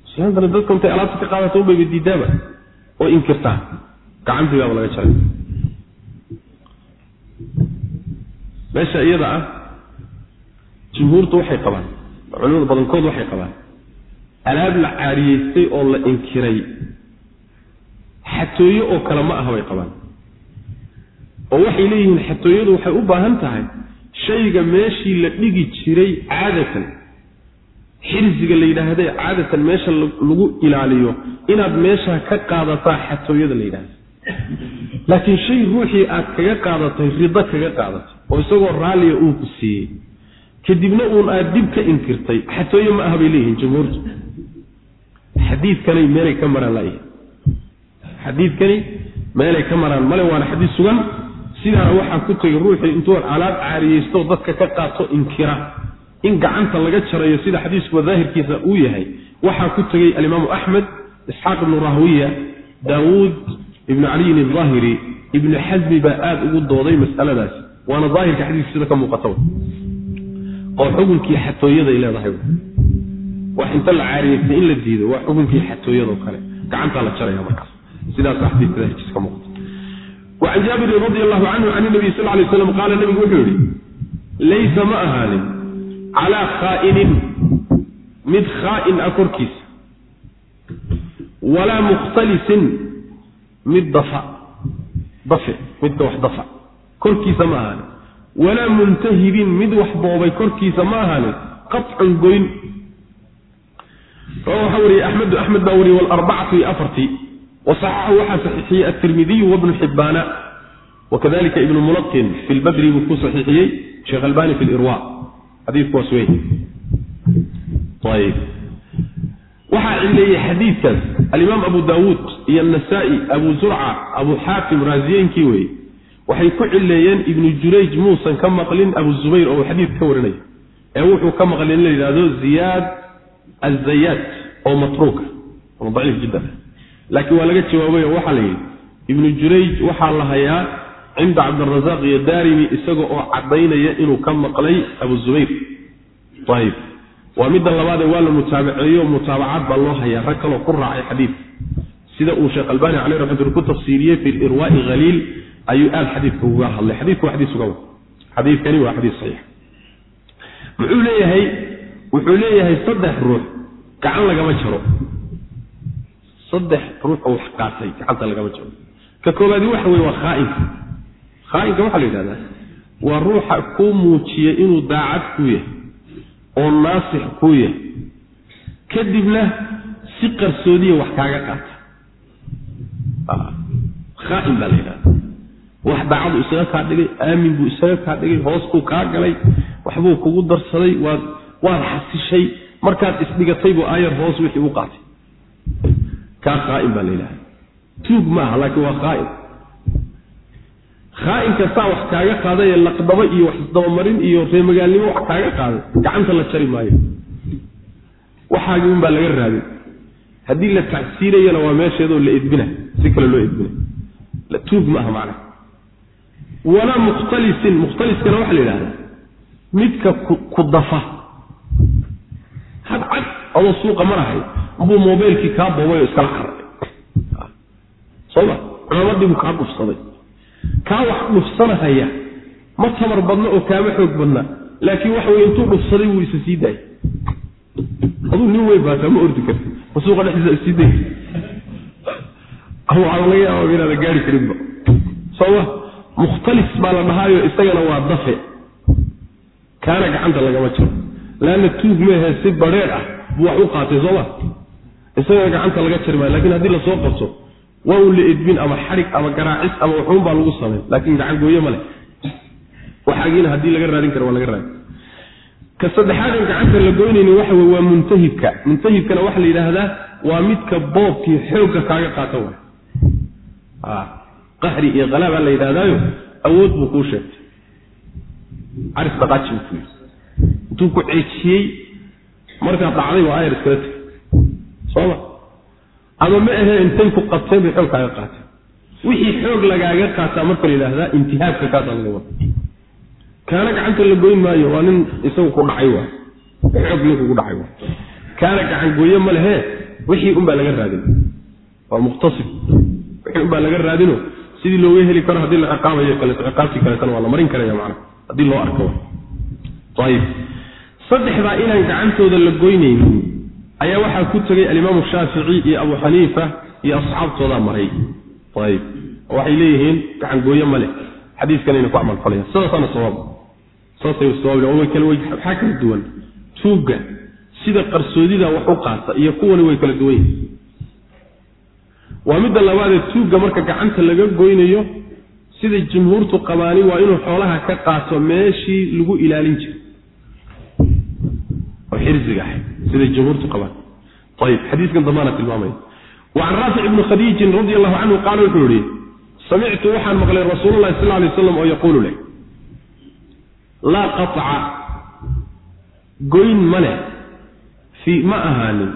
Islaantana intay alaabta ka qaadato unbayba diidaaba oo inkirtaa gacantiibaaba laga jaray. Meesha iyada ah jumhuurtu waxay qabaan culimada badankood waxay qabaan alaab la caariyeystay oo la inkiray xatooyo oo kale ma aha bay qabaan. Oo waxay leeyihiin xatooyadu waxay u baahan tahay shayga meeshii la dhigi jiray caadatan xirsiga la yidhaahde caadatan meesha lagu ilaaliyo inaad meesha ka qaadataa xatooyada la yidhahda laakiin shay ruuxii aad kaga qaadatay rido kaga qaadatay oo isagoo raalliya uu ku siiyey kadibna uun aad dib ka inkirtay xatooye ma aha bay leeyihiin jumhuurtu xadiidkanay meelay ka maraan laayihin xadiidkani meelay ka maraan male waana xadiis sugan? Sidaana waxaa ku tegay ruuxii intuu alaab caariyeysto dadka ka qaato inkira. In gacanta laga jarayo sida xadiiskuba daahirkiisa uu yahay. Waxaa ku tegey alimaamu axmed isxaaq ibnu rahwiya daawuud ibnu caliyin aahiri ibnu xasmi baa aada ugu dooday masaladaasi waana daahirka xadiiska sida ka muuqata oo xukunkii xatooyaday leedahay. Wax inta la caariyeystay in la diido waa xukunkii xatooyadoo kale. Gacantaa la jaraya markaas. Sidaas xadiiska daahirkiisa ka muuqata. Wacan jaabirin radi allahu canhu can nabiy sal lay slam qaala nabigu wuxuu yihi laysa ma ahaanin calaa khaa'inin mid khaa'in ah korkiisa. Walaa mukhtalisin mid dafa dafe midka wax dafa. Korkiisa ma ahaanin walaa muntahibin mid wax boobay korkiisa ma ahaanin qacun goyn. Waxaa wariyey axmedu axmed baa wariyey walarbacatu iyo afartii. Wasaxaxahu waxaa saxiixiyey atirmidiyu wabnu xibbaana. Wakadalika ibnu mulaqin fi lbadri buu ku saxiixiyey sheekh albani fi lirwa xadiidku waas wey waxaa cileeyey xadiidkaas alimaam abu daawuud iyo anasaa'i abu zurca abu xaakim raasiyeenkii weye waxay ku cileeyeen ibnu jurayj muusan ka maqlin abu zubayr oo xadiid ka warinaya ee wuxuu ka maqlay in la yidhahdo ziyaad azayaad oo matruuka oo daciif jiddan laakiin waa laga jawaabay oo waxaa la yidhi ibnu jurayj waxaa la hayaa cinda cabdirasaaq iyo daarimi isaga oo caddaynaya inuu ka maqlay abu zubayr. Ayib waa midda labaadee waa la mutaabaceeyo mutaabacaad baa loo hayaa. Rag kaloo ku raacay xadiid. Sida uu sheekh albani caleyh raxmatullah ku tafsiiriyey fi lirwaai haliil ayuu aad xadiidka uga hadlay. Xadiidku waa xadiis uga xadiidkani waa xadiis saxiix. Muxuu leeyahay wuxuu leeyahay saddex ruux gacan lagama jaro. Saddex ruux oo wax qaatay gacanta lagama jaro. Ka koobaadi waxa weye waa khaainka khaainka waxaa la yidhahdaa waa ruuxa kuu muujiya inuu daacad ku yahay oo naasix kuu yahay kadibna si qarsoodiya wax kaaga qaata. Khaain baa la yidhahda wax daacadu isaga kaa dhigay aamin buu isaga kaa dhigay hoos buu kaa galay waxbuu kugu darsaday waad waad xasishay markaad isdhigatay buu aayar hoos wixii u qaatay. Kaa khaain baa la yidhahda tuug ma aha laakiin waa khaain khaainka saa wax kaaga qaadaye laqdabo iyo wax isdabamarin iyo reemagaalnimo wax kaaga qaaday gacanta la jari maayo. Waxaagii un baa laga raadin. Haddii la tacsiirayana waa meesheedoo la edbina si kale loo edbina. Tuug ma aha macna walaa mukhtalisin mukhtaliskana waxaa la yidhahdaa midka ku dafa. Hadcad adoo suuqa marahay buu mobaylkii kaa boobay oo iskala cararay soma culamadii buu kaa dhufsaday kaa wax dhufsanahaya ma tamar badna oo kaama xoog badna laakiin waxa weye intuu dhufsaday wuu isa sii daayay aduu nin weyn baataa ma ordi karti ma suuqa dhexdiisa isii day waxaa laga yaaba inaada gaari karinba. Soma mukhtalis baa la dhahaayo isagana waa dafe. Kaana gacanta lagama jiro. Laanna tuug meehe si badheer ah buu wax u qaatay sooma isagana gacanta laga jari maayo laakiin haddii la soo qabto waa un la edbin ama xadhig ama garaacis ama waxuun baa lagu samayn laakiin gacan gooye ma leh. Waxaagiina haddii laga raadin karo waa laga raadin. Ka saddexaadan gacanta la goynayni waxa wey waa muntahibka. Muntahibkana waxaa la yidhaahdaa waa midka boobkii xoogga kaaga qaata way qahri iyo qalaa la yidhahdaayo awood buu kuu sheegtay. Caris dhaqaaji buu ku yidhi. Intuu ku ceejiyey markaad dhacday waa ayar iskala tegay sooma ama ma ahee intay ku qabteen bay xoog kaaga qaateen wixii xoog lagaaga qaataa marka la yidhaahdaa intihaabka kaasaa laga wada kaana gacanta la goyn maayo waa nin isagu ku dhacay waay xoog nin kugu dhacay waay kaana gacan gooye ma lehe wixii unbaa laga raadin. Waa muqtasib. Wixii unbaa laga raadino sidii looga heli karo haddii la ciqaabayo kaleeto ciqaabtii kaleetana waa la marin karaya macana haddii loo arko. Ayib saddexdaa inaan gacantooda la goynaynin ayaa waxaa ku tegay alimaamu shaafici iyo abu xaniifa iyo asxaabtoodaa maray. Ayib waxay leeyihiin gacan gooye ma leh. Xadiiskanayna ku camalfalayan sidaasaana sawaab saasay sawaab way kala way waxaa kala duwan? Tuugga. Sida qarsoodida wax u qaata iyo kuwani way kala duwan yihiin waa midda labaadee tuugga marka gacanta laga goynayo sida jumhuurtu qabaani waa inuu xoolaha ka qaato meeshii lagu ilaalin jiray. Oo xirsiga. ahay siday jumhuurtu qabaan. Ayib xadiiskan dambaana tilmaamaya wacan raafic ibni khadiijin radi allahu canhu qaala wuxuu yihi samictu waxaan maqlay rasuululahi sal lay slam oo yaquulu leh laa qaطca goyn ma leh fii ma ahaanin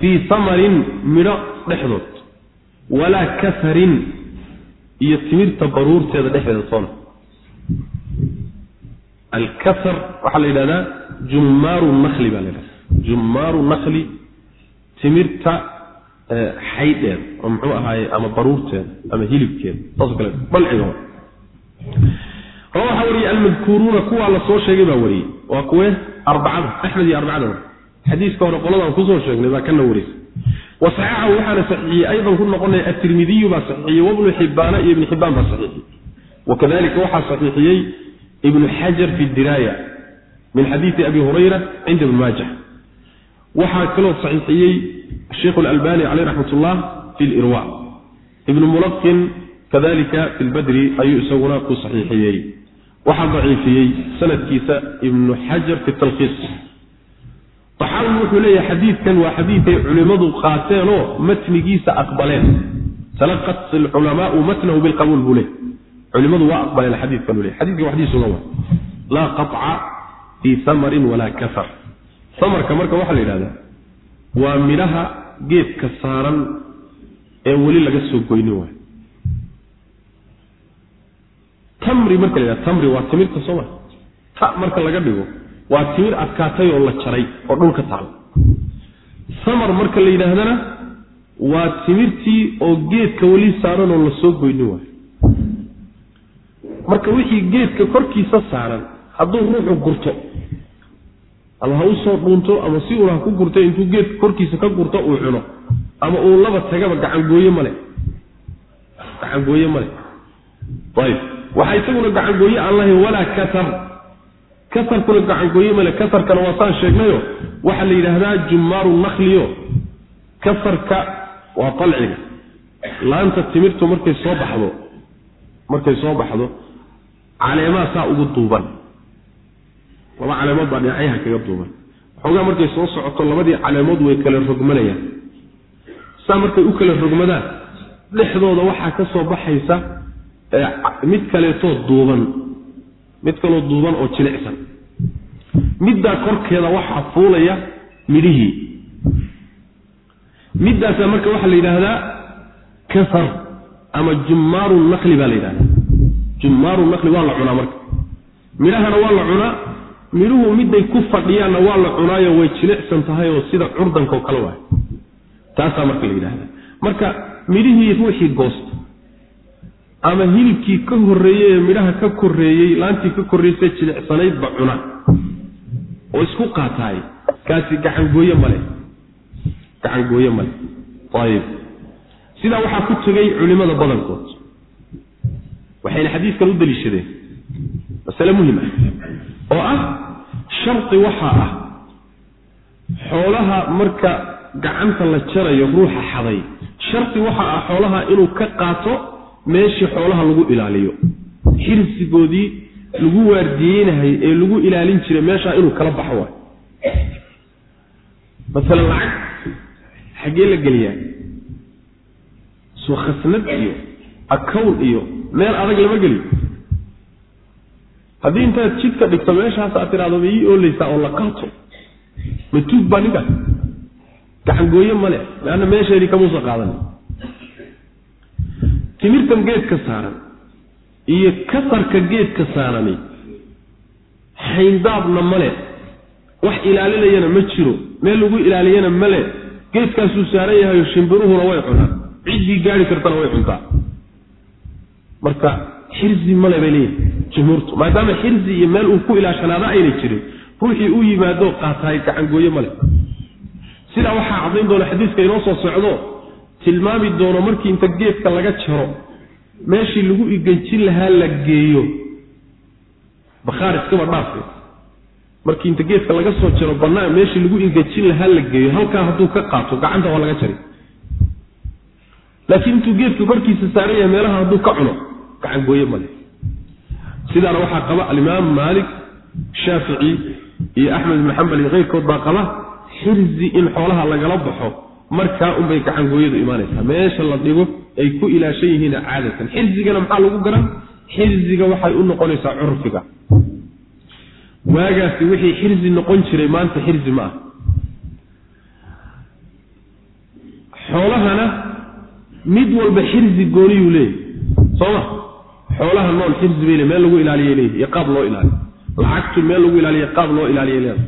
fii samarin midho dhexdood walaa kafarin iyo timirta baruurteeda dhexdeeda toona. Alkafar waxaa la yidhahdaa jummaaru nakli baa la yidhahda jummaaru nakli timirta xaydheeda oo muxuu ahaaye ama baruurteeda ama hilibkeeda saasoo kale balciga waxaa wariyey almadkuuruuna kuwaa la sheegay baa wariyey waa kuwe arbacada axmed iyo arbacada xadiiska hore qoladaan ku soo sheegnay baa kana warisa wa saxaxahu waxaana saxiixiyey aydan ku noqonaya atirmidiyu baa saxiixiyey wabnu xibaana iyo ibnu xibaan baa saxiixiyey. Wakadalika waxaa saxiixiyey ibnu xajar fi diraaya min xadiidi abi hurayra cinda ibn maajah waxaa kaloo saxiixiyey sheikh alalbani caleyh raxmat ullah fi lirwa ibnu mulaqin kadalika fi lbadri ayuu isaguna ku saxiixiyey waxaa daciifiyey sanadkiisa ibnu xajar fi talkhiis taxaawi wuxuu leeyahay xadiidkan waa xadiiday culimmadu qaateenoo matnigiisa aqbaleen. Talaqat alculamaau matnahu bilqabuul buu leey culimmadu waa aqbaleen xadiidkan u ley xadidkan waa xadiis sugan wa laa qaطca fii samarin walaa kafar samarka marka waxaa la yidhahdaa waa midhaha geedka saaran ee weli laga soo goynin waay. Tamri marka la yidhahda tamri waa timirta sooma ta marka laga dhigo waa timir adkaatay oo la jaray oo dhulka taal. Samar marka la yidhaahdana waa timirtii oo geedka weli saaran oo la soo goynin waayo marka wixii geedka korkiisa saaran hadduu ruuxu gurto ama ha u soo dhuunto ama si uun ku gurto intuu geedka korkiisa ka gurto uu cuno ama uu laba tagaba gacangooye male. Gacangooye male. Ayb waxaa isaguna gacangooye aan lahayn walaa katar. Katarkuna gacangooye male. Katarkana waa saan sheegnayo. Waxaa la yidhaahdaa jumaaru nakliyo katarka waa qalciga. Laanta timirtu markay soo baxdo markay soo baxdo caleemaha saa ugu duuban laba caleemood baa dhinacyaha kaga duuban. Waxoogaa markay soo socoto labadii caleemood way kala rogmanayaan. Saa markay u kala rogmadaan dhexdooda waxaa ka soo baxaysa mid kaleetoo duuban. Mid kaloo duuban oo jilicsan. Middaa korkeeda waxaa fuulaya midhihii middaasaa marka waxaa la yidhaahdaa kasar ama jummaaru nakli baa la yidhahdaa jummaaru nakli waa la cunaa marka. Midhahana waa la cunaa midhuhu midday ku fadhiyaanna waa la cunaayo way jilicsan tahay oo sida curdanka oo kale waay. Taasaa marka la yidhahda marka midhihii ruuxii goosta ama hilibkii ka horreeyey ee midhaha ka korreeyey laantii ka korreysay jilicsanaydba cuna. Oo isku qaataay kaasi gacangooye male gacangooye male ayib. Sidaa waxaa ku tegay culimada badankood. Waxayna xadiiskan u daliishadeen. Masale muhiim ah oo ah shardi waxaa ah. Xoolaha marka gacanta la jarayo ruuxa xaday. Shardi waxaa ah xoolaha inuu ka qaato meeshii xoolaha lagu ilaaliyo. Xirsigoodii lagu waardiyeynahay ee lagu ilaalin jiray meeshaa inuu kala baxo waay. Masalan lacag xaggee la geliyaa? Soo khasnad iyo akown iyo meel adag lama geliyo haddii intaad jidka dhigto meeshaas aad tidhahdo ma ii oolaysaa oo la qaato ma tuug baa ninkaas gacangooye male leanna meesheedii kamuusa qaadan timirtan geedka saaran iyo kasarka geedka saarani xayndaabna male wax ilaalinayana ma jiro. Meel lagu ilaaliyana male geedkaasuu saaran yahayo shimbiruhuna way cunaan. Ciddii gaari kartana way cuntaa. Marka xirzi male bay leeyihiin jumhuurtu maadaama xirzi iyo meel uu ku ilaashanaada aynay jirin ruuxii u yimaadoo qaataay gacangooye male sidaa waxaa caddayn doona xadiiska inoo soo socdo tilmaami doono markii inta geedka laga jaro meeshii lagu igenjin lahaa la geeyo. Bakhaar iskaba dhaafe markii inta geedka laga soo jaro bannaan meeshii lagu ingejin lahaa la geeyo halkaa hadduu ka qaato gacanta waa laga jari laakiin intuu geedka korkiisa saaran yahay meelaha hadduu ka cuno gacangooye male sidaana waxaa qaba alimaam maalik shaafici iyo axmed ibn xambal iyo keyrkood baa qaba xirzi in xoolaha lagala baxo markaa unbay gacangooyadu imaanaysaa. Meesha la dhigo ay ku ilaashan yihiin caadatan xirzigana maxaa lagu garan? Xirziga waxay u noqonaysaa curfiga. Waagaasi wixii xirzi noqon jiray maanta xirzi ma ah. Xoolahana mid walba xirzi gooniyuu leeyahy sooma xoolaha nool xirzi bay le meel lagu ilaaliya leeyahy iyo qaab loo ilaaliyo. Lacagtu meel lagu ilaaliya qaab loo ilaaliya leedahay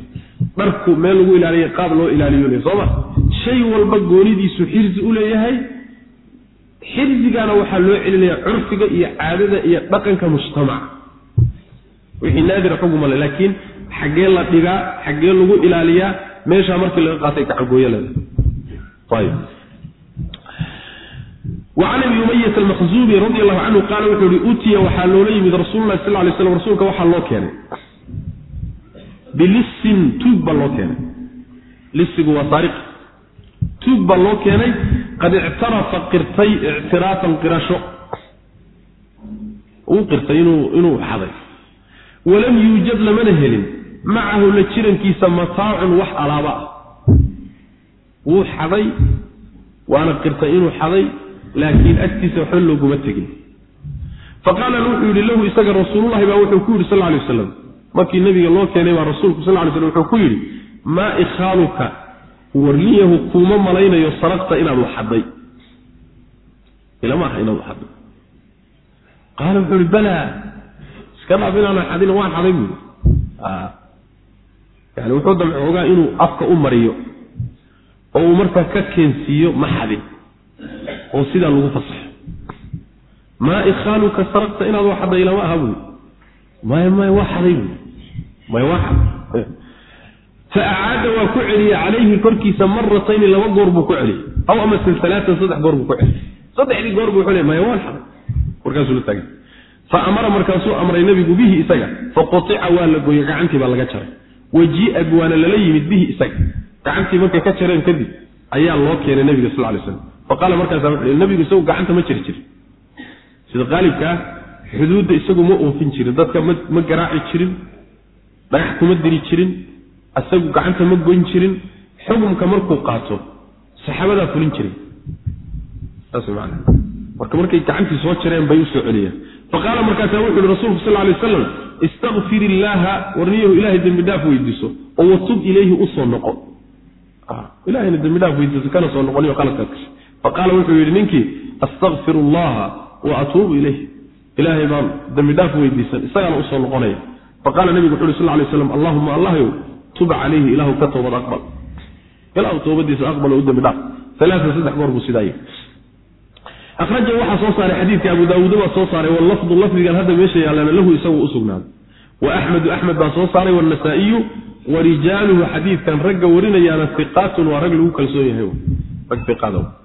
dharku meel lagu ilaaliya qaab loo ilaaliyo leeyahy sooma shay walba goonidiisu xirzi u leeyahay. Xirzigaana waxaa loo celinaya curfiga iyo caadada iyo dhaqanka mujtamaca. Wixii naadira xugumale laakiin xaggee la dhigaa xaggee lagu ilaaliyaa meeshaa markii laga qaatay gacangooyo leedahay ayb wacan abi umayat almaqzuumi radi allahu canhu qaala wuxuu ihi utiya waxaa loola yimid rasuululahi sal lay slam rasuulka waxaa loo keenay. Bilissin tuug baa loo keenay. Lissigu waa saariq tuug baa loo keenay qad ictarafa qirtay ictiraafan qirasho. Uu qirtay inuu xaday. Walam yuujad lamana helin. Macahu la jirankiisa mataacun wax alaaba. Ah wuu xaday waana qirtay inuu xaday laakiin agtiisa waxba looguma tegin. Faqaala wuxuu yidhi lahu isaga rasuululahi baa wuxuu ku yidhi sal lay waslam markii nabiga loo keenay baa rasuulku sal lay slam wuxuu ku yidhi maa ikhaaluka warniyahu kuuma malaynayo saraqta inaad waxadday ilama aha inaad waxadday qaala wuxuu ihi balaa iska dhaaf inaana xadin waan xaday buui yani wuxuu damce ogaa inuu afka u mariyo oo uu markaa ka keensiiyo ma xadin oo sidaa lagu fasaxo. Maa ikhaaluka saraqta inaad waxadda ilama aha buui maya maya waa xaday buui maya waa xaday. Fa acaada waa ku celiyey calayhi korkiisa maratayni laba goor buu ku celiyey aw amase alaatan saddex goor buu ku celiyey saddexdii goor buu xuley maya waan xaday. Markaasuu la taagay. Fa amara markaasuu amray nebigu bihi isaga. Faqutica waa la gooyey gacantii baa laga jaray. Wajii'ad waana lala yimid bihi isaga. Gacantii markay ka jareen kadib ayaa loo keenay nebiga sal lay slam faqaala markaasa wuxuu nebigu isagu gacanta ma jiri jirin. Sida qaalibkaa xuduudda isagu ma oofin jirin dadka ma garaaci jirin dhagax kuma diri jirin isagu gacanta ma goyn jirin xukumka markuu qaato saxaabadaa fulin jiray saas man marka markay gacantii soo jareen bay u soo celiyeen faqaala markaasa wuxu uhi rasulku sal lay waslam istakfir illaaha warniyahu ilahay dembi dhaaf weydiiso oo watub ilayhi u soo noqo. Ilahayna dembi dhaaf weydiiso kana soo noqoniyo qaladkaad gashay faqaala wuxuu yidhi ninkii astakfir allaha wa atuubu ilayh ilaahay baan dembi dhaaf weydiisan isagaana u soo noqonaya faqaala nebigu wuxu uhi sal lay slam allahuma allahyow tub calayhi ilaahu ka toobad aqbal ilaahu toobadiisa aqbal oo u dembi dhaaf alaaa saddex goor buu sidaayay akhraja waxaa soo saaray xadiidka abu daawuud baa soo saaray wallafdu lafdigan hadda meesha yaallana lahu isagu u sugnaaday wa axmedu axmed baa soo saaray wanasaa-iyu wa rijaaluhu xadiidkan ragga warinayaana iqaatun waa rag lagu kalsoon yahay rag iqaada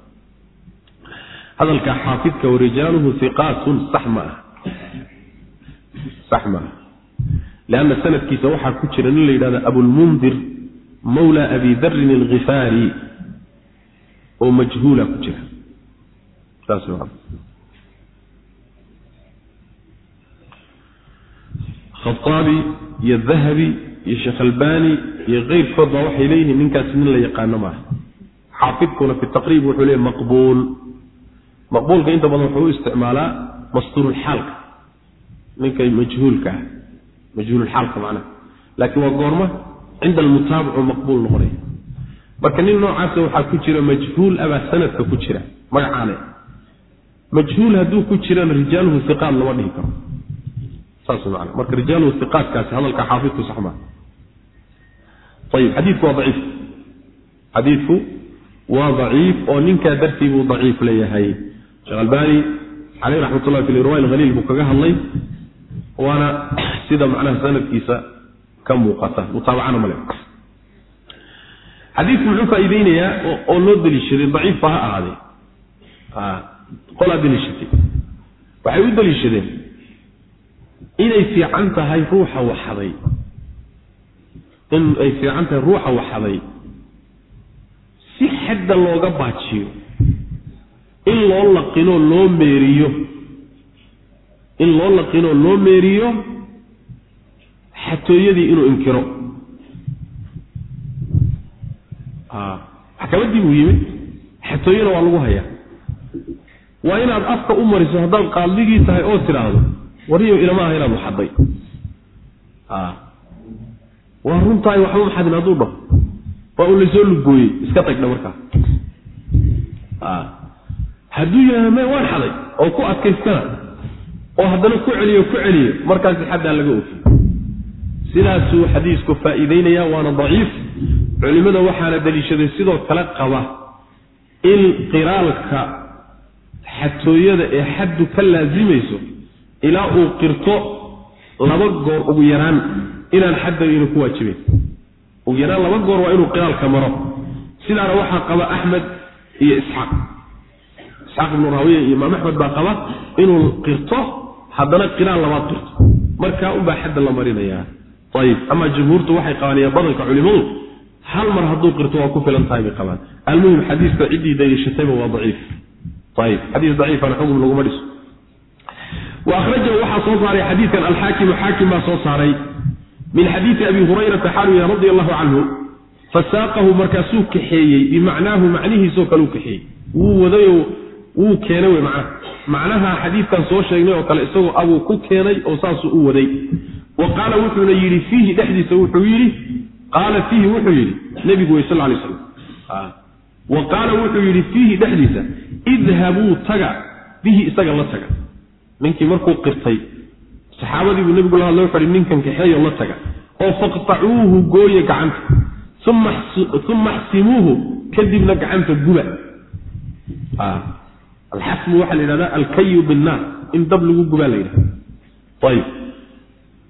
hadalka xaafidka warijaaluhu iqaatun sax ma ah sax ma ah lianna sanadkiisa waxaa ku jira nin la yidhahda abulmundir mawla abi darin alkhifaari oo majhuula ku jira. Khaaabi iyo dahabi iyo sheekh albani iyo keyrkood waxay leeyihiin ninkaasi nin la yaqaano maaha. Xaafidkuna fi taqriib wuxuu leeyay maqbuul maqbuulka inta badan wuxuu u isticmaalaa mastuurulxaalka ninka majhuulka ah. Majhuululxaalka macnaha laakiin waa goorma cinda almutaabacu maqbuul noqonaya. Marka nin noocaasa waxaa ku jira majhuul abaa sanadka ku jira magacaane. Majhuul hadduu ku jirana rijaaluhu iqaat lama dhihi karo. Saas man marka rijaaluhu iqaatkaasi hadalka xaafidku sax maa ayib xadiidku waa daciif. Xadiidku waa daciif oo ninkaa dartii buu daciif leeyahay sheekh albani caleyh raxmat ullahi fi irwa haliil buu kaga hadlay waana sida macnaha sanadkiisa ka muuqata. Mutaabacana male xadiidku muxuu faa'iideynayaa oo loo daliishaday daciifba ha ahaadee. Qolaa daliishatay waxay u daliishadeen inay fiican tahay ruuxa waxaday in ay fiican tahay ruuxa waxaday si xadda looga baajiyo in loo laqinoo loo meeriyo. In loo laqinoo loo meeriyo xatooyadii inuu inkiro. Maxkamadii buu yimid. Xatooyana waa lagu hayaa. Waa inaad afka u mariso haddaad qaadligii tahay oo tidhaahdo wariyo ilama aha inaad waxaday waa runtahay waxba maxadin hadduu dhaho. Waa uu la soo lugooyey iska tagdha markaa hadduu yidhahda me waan xaday oo ku adkaystana oo haddana ku celiyo ku celiyo markaasi xaddaa laga oofiy sidaasuu xadiisku faa'iideynaya waana daciif. Culimmada waxaana daliishaday sidoo kale qaba in qiraalka xatooyada ee xaddu ka laasimayso ilaa uu qirto laba goor ugu yaraan inaan xaddaynu ku waajibayn ugu yaraan laba goor waa inuu qiraalka maro. Sidaana waxaa qaba axmed iyo isxaaq isxaaq ibnu raawiya iyo imaam axmed baa qaba inuu qirto haddana qiraal labaad qirto. Markaa unbaa xadda la marinayaa ayib. Amaa jumhuurtu waxay qabaan iyo badanka culimadu hal mar hadduu qirto waa ku filan tahay bay qabaan. Almuhim xadiiska ciddii daliishatayba waa daciif. Ayib. Xadiis daciifana xugum laguma dhiso. Wa akhrajahu waxaa soo saaray xadiidkan alxaakimu xaakim baa soo saaray. Min xadiidi abi hurayrata xaaluya radi allahu canhu. Fasaaqahu markaasuu kaxeeyey bimacnaahu macnihiisoo kale u kaxeeyey. Wuu wadayoo wuu keenay wey macnaha. Macnaha xadiidkan soo sheegnay oo kale isagoo abuu ku keenay oo saasuu u waday. Wa qaala wuxuuna yidhi fiihi dhexdiisa wuxuu yidhi qaala fiihi wuxuu yidhi nebigu wey sal lay slam wa qaala wuxuu yidhi fiihi dhexdiisa idhabuu taga bihi isaga la taga. Ninkii markuu qirtay saxaabadii buu nebigu la hadla wuxu ninkan kaxeeyo la taga oo faqtacuuhu gooya gacanta uma xsimuuhu kadibna gacanta guba alxasmu waxaa la yidhahda alkayu binnaar in dab lagu gubaa la yidhahda ayib.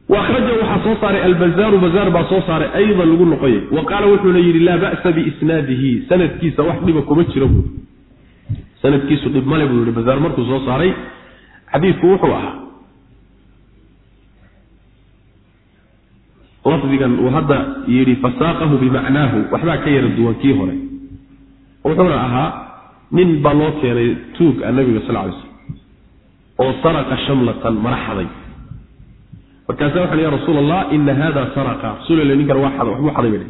Wa akhrajahu waxaa soo saaray albazaaru bazaar baa soo saaray aydan lagu noqoyay. Wa qaala wuxuuna yidhi laa ba'sa biisnaadihi. Sanadkiisa wax dhiba kuma jiro buui sanadkiisu dhib male buu yihi bazaar markuu soo saaray xadiidku wuxuu ahaa. Lafdigan uu hadda yidhi fasaaqahu bimacnaahu waxbaa ka yara duwan kii hore. Wuxuuna ahaa nin baa loo keenay tuug a nabiga sal lay slam oo saraqa shamlatan mara xaday markaasa waxa ya rasuul allah ina hada saraqa. Rasuul ninkan waa xaday waxbuu xaday bay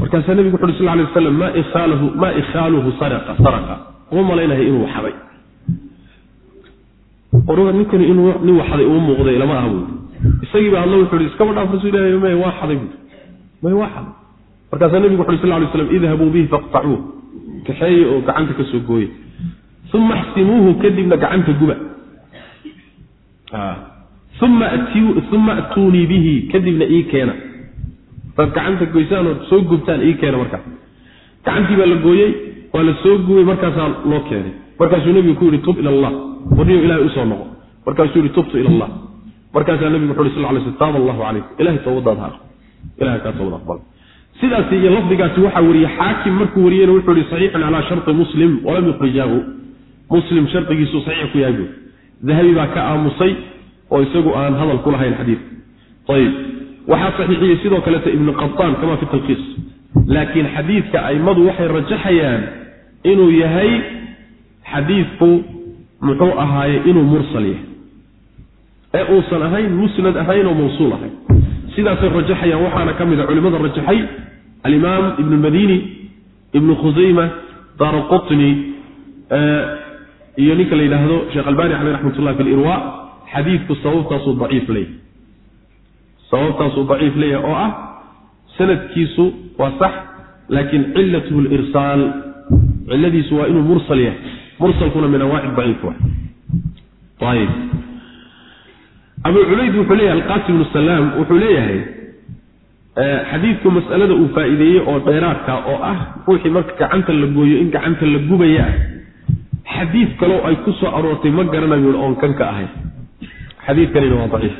markaasaa nabigu wuxu uri sal lay waslam ma ikhaaluhu ma ikhaaluhu saraqa saraqa. Uma malaynahay inuu xaday oruga ninkani inuu nin waxaday uma muuqday lama aha buui isagii ba alla wuxu hi iskaba dhaaf rasul ilahi may waa xaday buui may waa xaday markaasaa nabigu wuxu uri sal lay slam idhabuu bihi faqtacuuh kaxeeye oo gacanta ka soo uma axsimuuhu kadibna gacanta guba. Uma atuunii bihi kadibna ii keena. Daad gacanta goysaan oo soo gubtaan ii keena markaas gacantii baa la gooyey waa la soo gubay markaasaa loo keenay. Markaasuu nebigu ku yihi tub ila allah. Warniyo ilahay u soo noqo. Markaasuu yihi tubtu ila allah. Markaasaa nebigu wuxu uri sal lay sl taaba allahu calayk ilahay towbadaad ha. Ilahay kaa towbad aqbal sidaasi iyo lafdigaasi waxaa wariyey xaakim markuu wariyeyna wuxuu yihi saxiixun calaa sharti muslim walam yukhrijaahu. Muslim shardigiisuu saxiix ku yahay buui dahabi baa ka aamusay oo isagu aan hadal ku lahayn xadiidka ayib. Waxaa saxiixiyey sidoo kaleeta ibnu qataan kama fi talkiis laakiin xadiidka aimadu waxay rajaxayaan inuu yahay xadiidku muxuu ahaaye inuu mursal yahay. Ee uusan ahayn musnad ahayn oo mawsuul ahayn sidaasay rajaxayaan waxaana ka mid a culimada rajaxay alimaam ibnu madini ibnu khusayma daara qutni iyo ninka la yidhaahdo sheekh albani caleyh raxmat ullahi fi lirwa xadiidku sababtaasuu daciif leeyahy sababtaasuu daciif leeyahay oo ah sanadkiisu waa sax laakiin cilatuhu lirsaal ciladiisu waa inuu mursal yahay. Mursalkuna min anwaaci daciif wa ayib abu cubayd wuxuu leeyahay alqasim bnu salaam wuxuu leeyahay xadiidku mas'alada uu faa'iideeyey oo dheeraadka oo ah ruuxii marka gacanta la gooyo in gacanta la gubaya xadiid kaleo ay ku soo aroortay ma garanayo oon kan ka ahayn xadiidkanina waa daciif.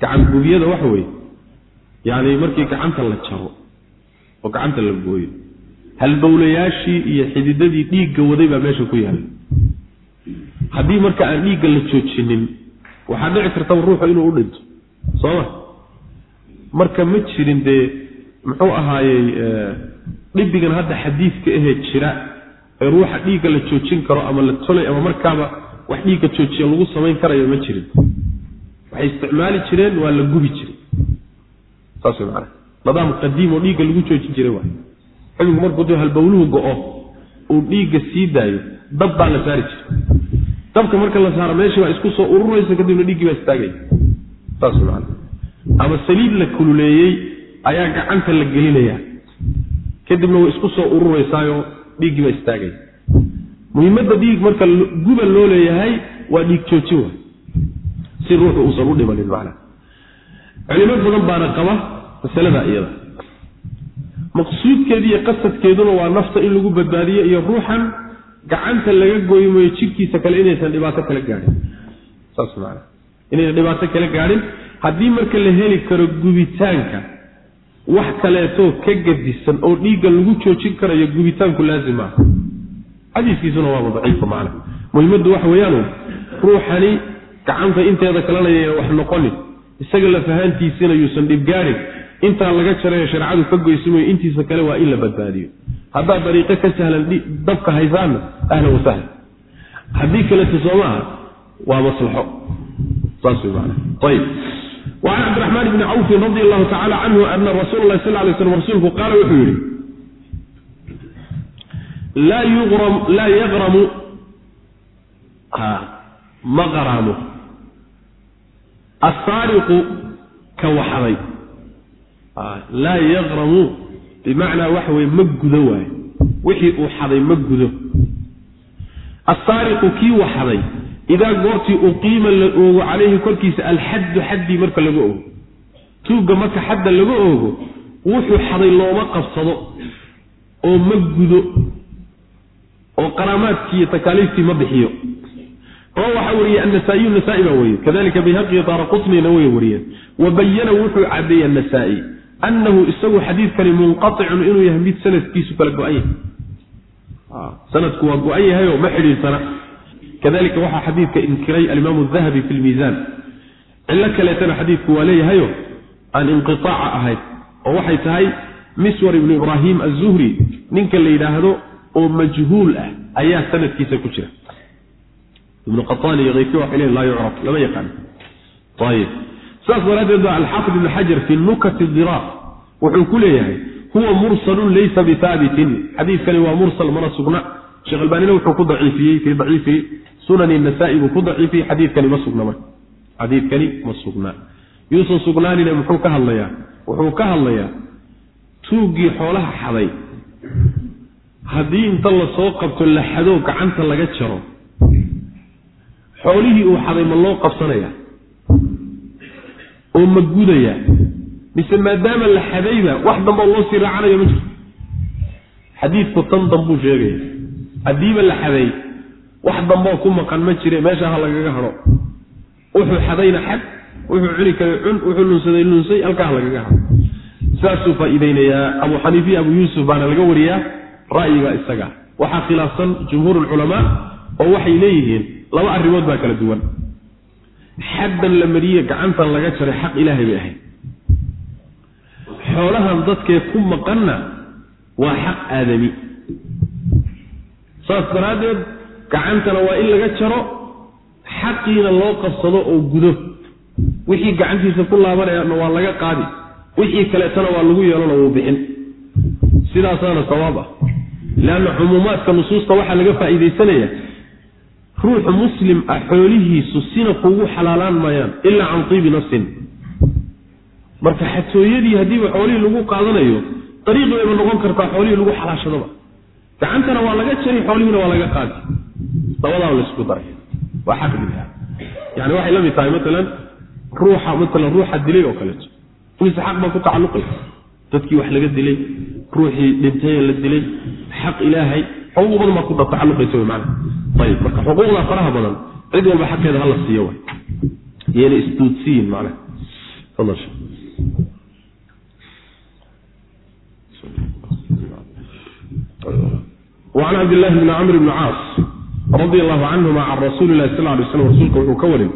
Gacan gubiyada waxa weeye. Yacni markii gacanta la jaro oo gacanta la gooyo halbowlayaashii iyo xididadii dhiigga waday baa meesha ku yaallay haddii marka aan dhiigga la joojinin waxaa dhici kartaba ruuxu inuu u dhinto. Sooma marka ma jirin dee muxuu ahaayey dhibigan hadda xadiidka ahee jira ee ruuxa dhiigga la joojin karo ama la tolay ama markaaba wax dhiigga joojiya lagu samayn karayo ma jirin. Waxay isticmaali jireen waa la gubi jiray. Saas macana nidaam qadiim oo dhiigga lagu joojin jiray waay xilligu markuu dee halbowluhu go-o uu dhiigga sii daayo dab baa la saari jiray dabka marka la saaro meeshii baa isku soo ururaysa kadibna dhiiggii baa istaagaya saas macana ama saliid la kululeeyey ayaa gacanta la gelinayaa. Kadibna way isku soo ururaysaayoo dhiiggii baa istaagaya muhiimadda dhiig marka guba loo leeyahay waa dhiig joojin waay si ruuxu uusan u dhimanin macna. Culimo badan baana qaba masalada iyada. Maqsuudkeedu iyo qasadkeeduna waa nafta in lagu badbaadiyo iyo ruuxan gacanta laga gooyi mooyo jidhkiisa kale inaysan dhibaato kala gaadhin saas maana. Inaysan dhibaato kala gaadhin haddii marka la heli karo gubitaanka wax kaleetoo ka gadisan oo dhiigga lagu joojin karayo gubitaanku laazim maaha xadiiskiisuna waaba daciifa macna muhimaddu waxa weeyaan ruuxani gacanta inteeda kalanaya wax noqonin isaga lafahaantiisina yuusan dhibgaadhin intaa laga jarayo shareecadu ka goysimayo intiisa kale waa in la badbaadiyo haddaad dariiqo ka sahlan dabka haysaanna ahlan wa sahlan. Haddii kaleeto soo maaha waa maslaxo. Saas wey maana ayib wacan cabdiraxmaan bni cawfin radi allahu tacala canhu ana rasuula allahi sal lay slam rasuulku qaala wuxuu yidhi laa yuram laa yaqramu a ma qaraamo asaariqu ka waxday. Laa yaqramu bimacnaa waxa weye ma gudo waayo wixii uu xaday ma gudo. Asaariqu kii waxaday idaa goortii uqiima la oogo calayhi korkiisa alxaddu xaddii marka laga oogo. Tuugga marka xadda laga oogo wuxuu xaday looma qabsado oo ma gudo oo qaraamaadkii iyo takaaliiftii ma bixiyo. Oo waxaa wariyey annasaa-iy nasaa-i baa weriye kadalika bayhaqiyo daara qutnina way wariyeen. Wa bayana wuxuu cadeeyey annasaa-i annahu isagu xadiidkani munqaticun inuu yahay mid sanadkiisu kala go-an yahay sanadku waa go-an yahayoo ma xidhiirsana kadalika waxaa xadiidka inkiray alimaamu dahabi fi lmiisaan cillo kaleetana xadiidku waa leeyahayo aan inqiaaca ahayd oo waxay tahay miswar ibnu ibraahim azuhri ninka la yidhaahdo oo majhuul ah ayaa sanadkiisa ku jira ibnu qataan iyo waxay leeyihiin laa yucraf lama yaqaan saas daraaddeed ba alxaafid ibnu xajar fi nukati diraar wuxuu ku leeyahay huwa mursalun laysa bihaabitin xadiidkani waa mursal mana sugna. Sheekh albaanina wuxuu ku daciifiyey fii daciifi sunani nasaa-i buu ku daciifiyey xadiidkani ma sugna marka. Xadiidkani ma sugna. Yuusan sugnaanina muxuu ka hadlayaa wuxuu ka hadlayaa tuuggii xoolaha xaday haddii inta la soo qabto la xado gacanta laga jaro xoolihii uu xaday ma loo qabsanaya oo ma gudaya mise maadaama la xadayba wax damboo loo sii raacanayo ma jirto. Xadiidku tan dambuu sheegaya haddiiba la xaday wax damboo ku maqan ma jire meesha ha lagaga hadho wuxuu xadayna xad wuxuu cuni karay cun wuxuu lunsaday lunsay halkaa ha lagaga hadho saasuu faa'iideynayaa abu xaniifiya abu yuusuf baana laga wariyaa ra'yiga isaga. Waxaa khilaafsan jumhuur ulculamaa oo waxay leeyihiin laba arrimood baa kala duwan xaddan la mariye gacantan laga jaray xaq ilaahay bay ahayd. Xoolahan dadkee ku maqanna waa xaq aadami. Saas daraaddeed gacantana waa in laga jaro xaqiina loo qabsado oo gudo. Wixii gacantiisa ku laabanayaana waa laga qaadi. Wixii kaleetana waa lagu yeelano wuu bixin. Sidaasaana sawaab ah. Leanna cumuumaadka nusuusta waxaa laga faa'iidaysanaya ruuxu muslim ah xoolihiisu sina kugu xalaalaan maayaan ilaa can tiibi nafsin. Marka xatooyadii haddiiba xoolihii lagu qaadanayo dariiqi bayba noqon kartaa xoolihii lagu xalaashadaba. Gacantana waa laga jari xoolihiina waa laga qaadi. Labadaaba laysku daray. Waa xaq dilha yani waxay la tahay maalan ruuxa maalan ruuxa dilay oo kaleeto. Imise xaq baa ku tacalluqaysa dadkii wax laga dilay ruuxii dhintayee la dilay xaq ilaahay xuquuq badan baa ku tacalluqaysa wy maana ayib marka xuquuqdaa faraha badan cid walba xaqeeda hala siiyo way yeena isduudsiyin macnaha fadal وعn cabd للh بn cmr بn caas radi allahu canهuma can rasuuli lahi sal lay slam rasuulka wuxuu ka warin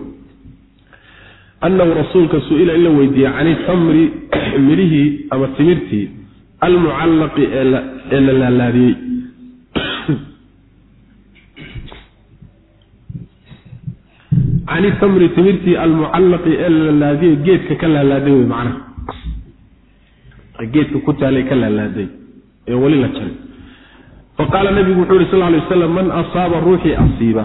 anahu rasuulka su-ila in la weydiiyey can itamri midhihii ama timirtii almucallaqi ee la can itamri timirtii almucallaqi ee la laalaadiyey geedka ka laalaaday wey macnaha. Geedka ku taalay ka laalaaday ee weli la jaray faqaala nabigu wuxuu yihi sal lay waslam man asaaba ruuxii asiiba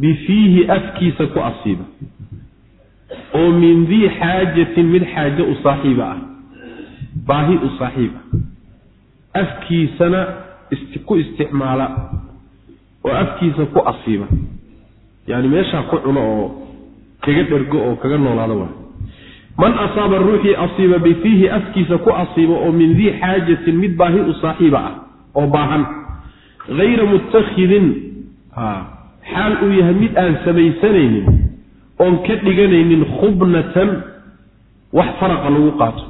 bifiihi afkiisa ku asiiba oo min dii xaajatin mid xaaje u saaxiiba ah baahi u saaxiib ah afkiisana ku isticmaala oo afkiisa ku asiiba yani meeshaa ku cuno oo kaga dhergo oo kaga noolaada waa man asaaba ruuxii asiiba bifiihi afkiisa ku asiiba oo min dii xaajatin mid baahi u saaxiiba ah oo baahan. Hayra muttakhidin xaal uu yahay mid aan samaysanaynin oon ka dhiganaynin khubnatan wax faraqa lagu qaato.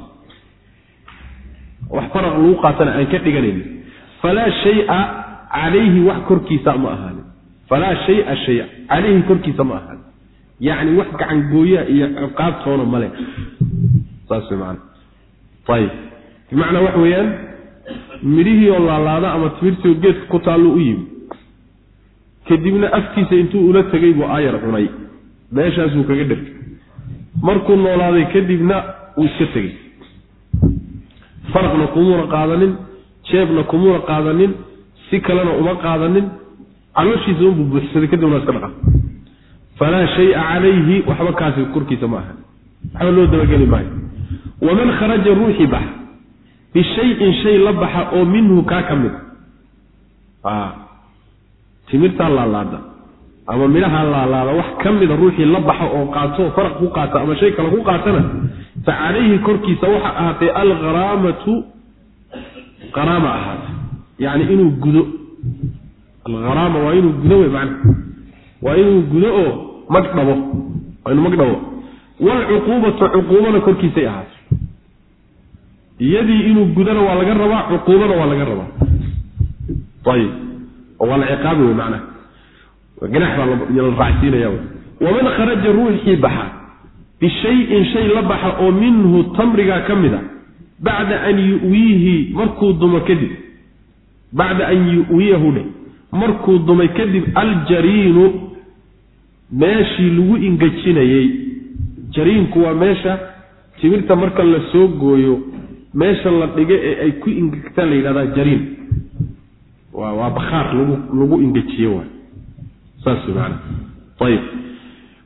Wax faraqa lagu qaatana aan ka dhiganaynin. Falaa shaya calayhi wax korkiisa ma ahaanin falaa shaya shaya calayhi korkiisa ma ahaanin yacni wax gacangooya iyo ciqaabtoona male saas way maana ayib bimacnaa waxa weeyaan midhihii oo laalaada ama timirtii oo geedka ku taallo u yimi kadibna afkiisa intuu ula tegay buu aayar cunay meeshaasuu kaga dhergay markuu noolaaday kadibna wuu iska tegey faraqna kumuuna qaadanin jeebna kumuuna qaadanin si kalena uma qaadanin calooshiisa unbuu buuxsaday kadibna iska dhaqa falaa shaya calayhi waxba kaasi korkiisa ma aha. Waxba loo dabageli maayo. Waman kharaja ruuxii bax bishayin shay la baxa oo minhu kaa ka mid. A timirtaa laalaada ama midhaha laalaada wax ka mida ruuxii la baxa oo qaato faraq ku qaata ama shay kale ku qaatana fa calayhi korkiisa waxa ahaatay algharaamatu qaraama ahaatay. Yacni inuu gudo algharaama waa inuu gudo wey macna. Waa inuu gudo oo mag dhabo waa inuu mag dhabo. Cuquubana korkiisay ahaatay. Iyadii inuu gudana waa laga rabaa cuquubana waa laga rabaa. Ayib oo waa la ciqaabi wey macnaha ganax baa la raacsiinaya waman kharaja ruuxii baxa bishayin shay la baxa oo minhu tamrigaa ka mid a bacda an yuwiihi markuu dumo kadib bacda an yuwiyahu dhe markuu dumay kadib aljariinu meeshii lagu ingejinayey jariinku waa meesha timirta marka la soo gooyo meesha la dhiga ee ay ku ingegtaan la yidhahdaa jariin. Waa lagu lagu ingejiye waay saas maana ayib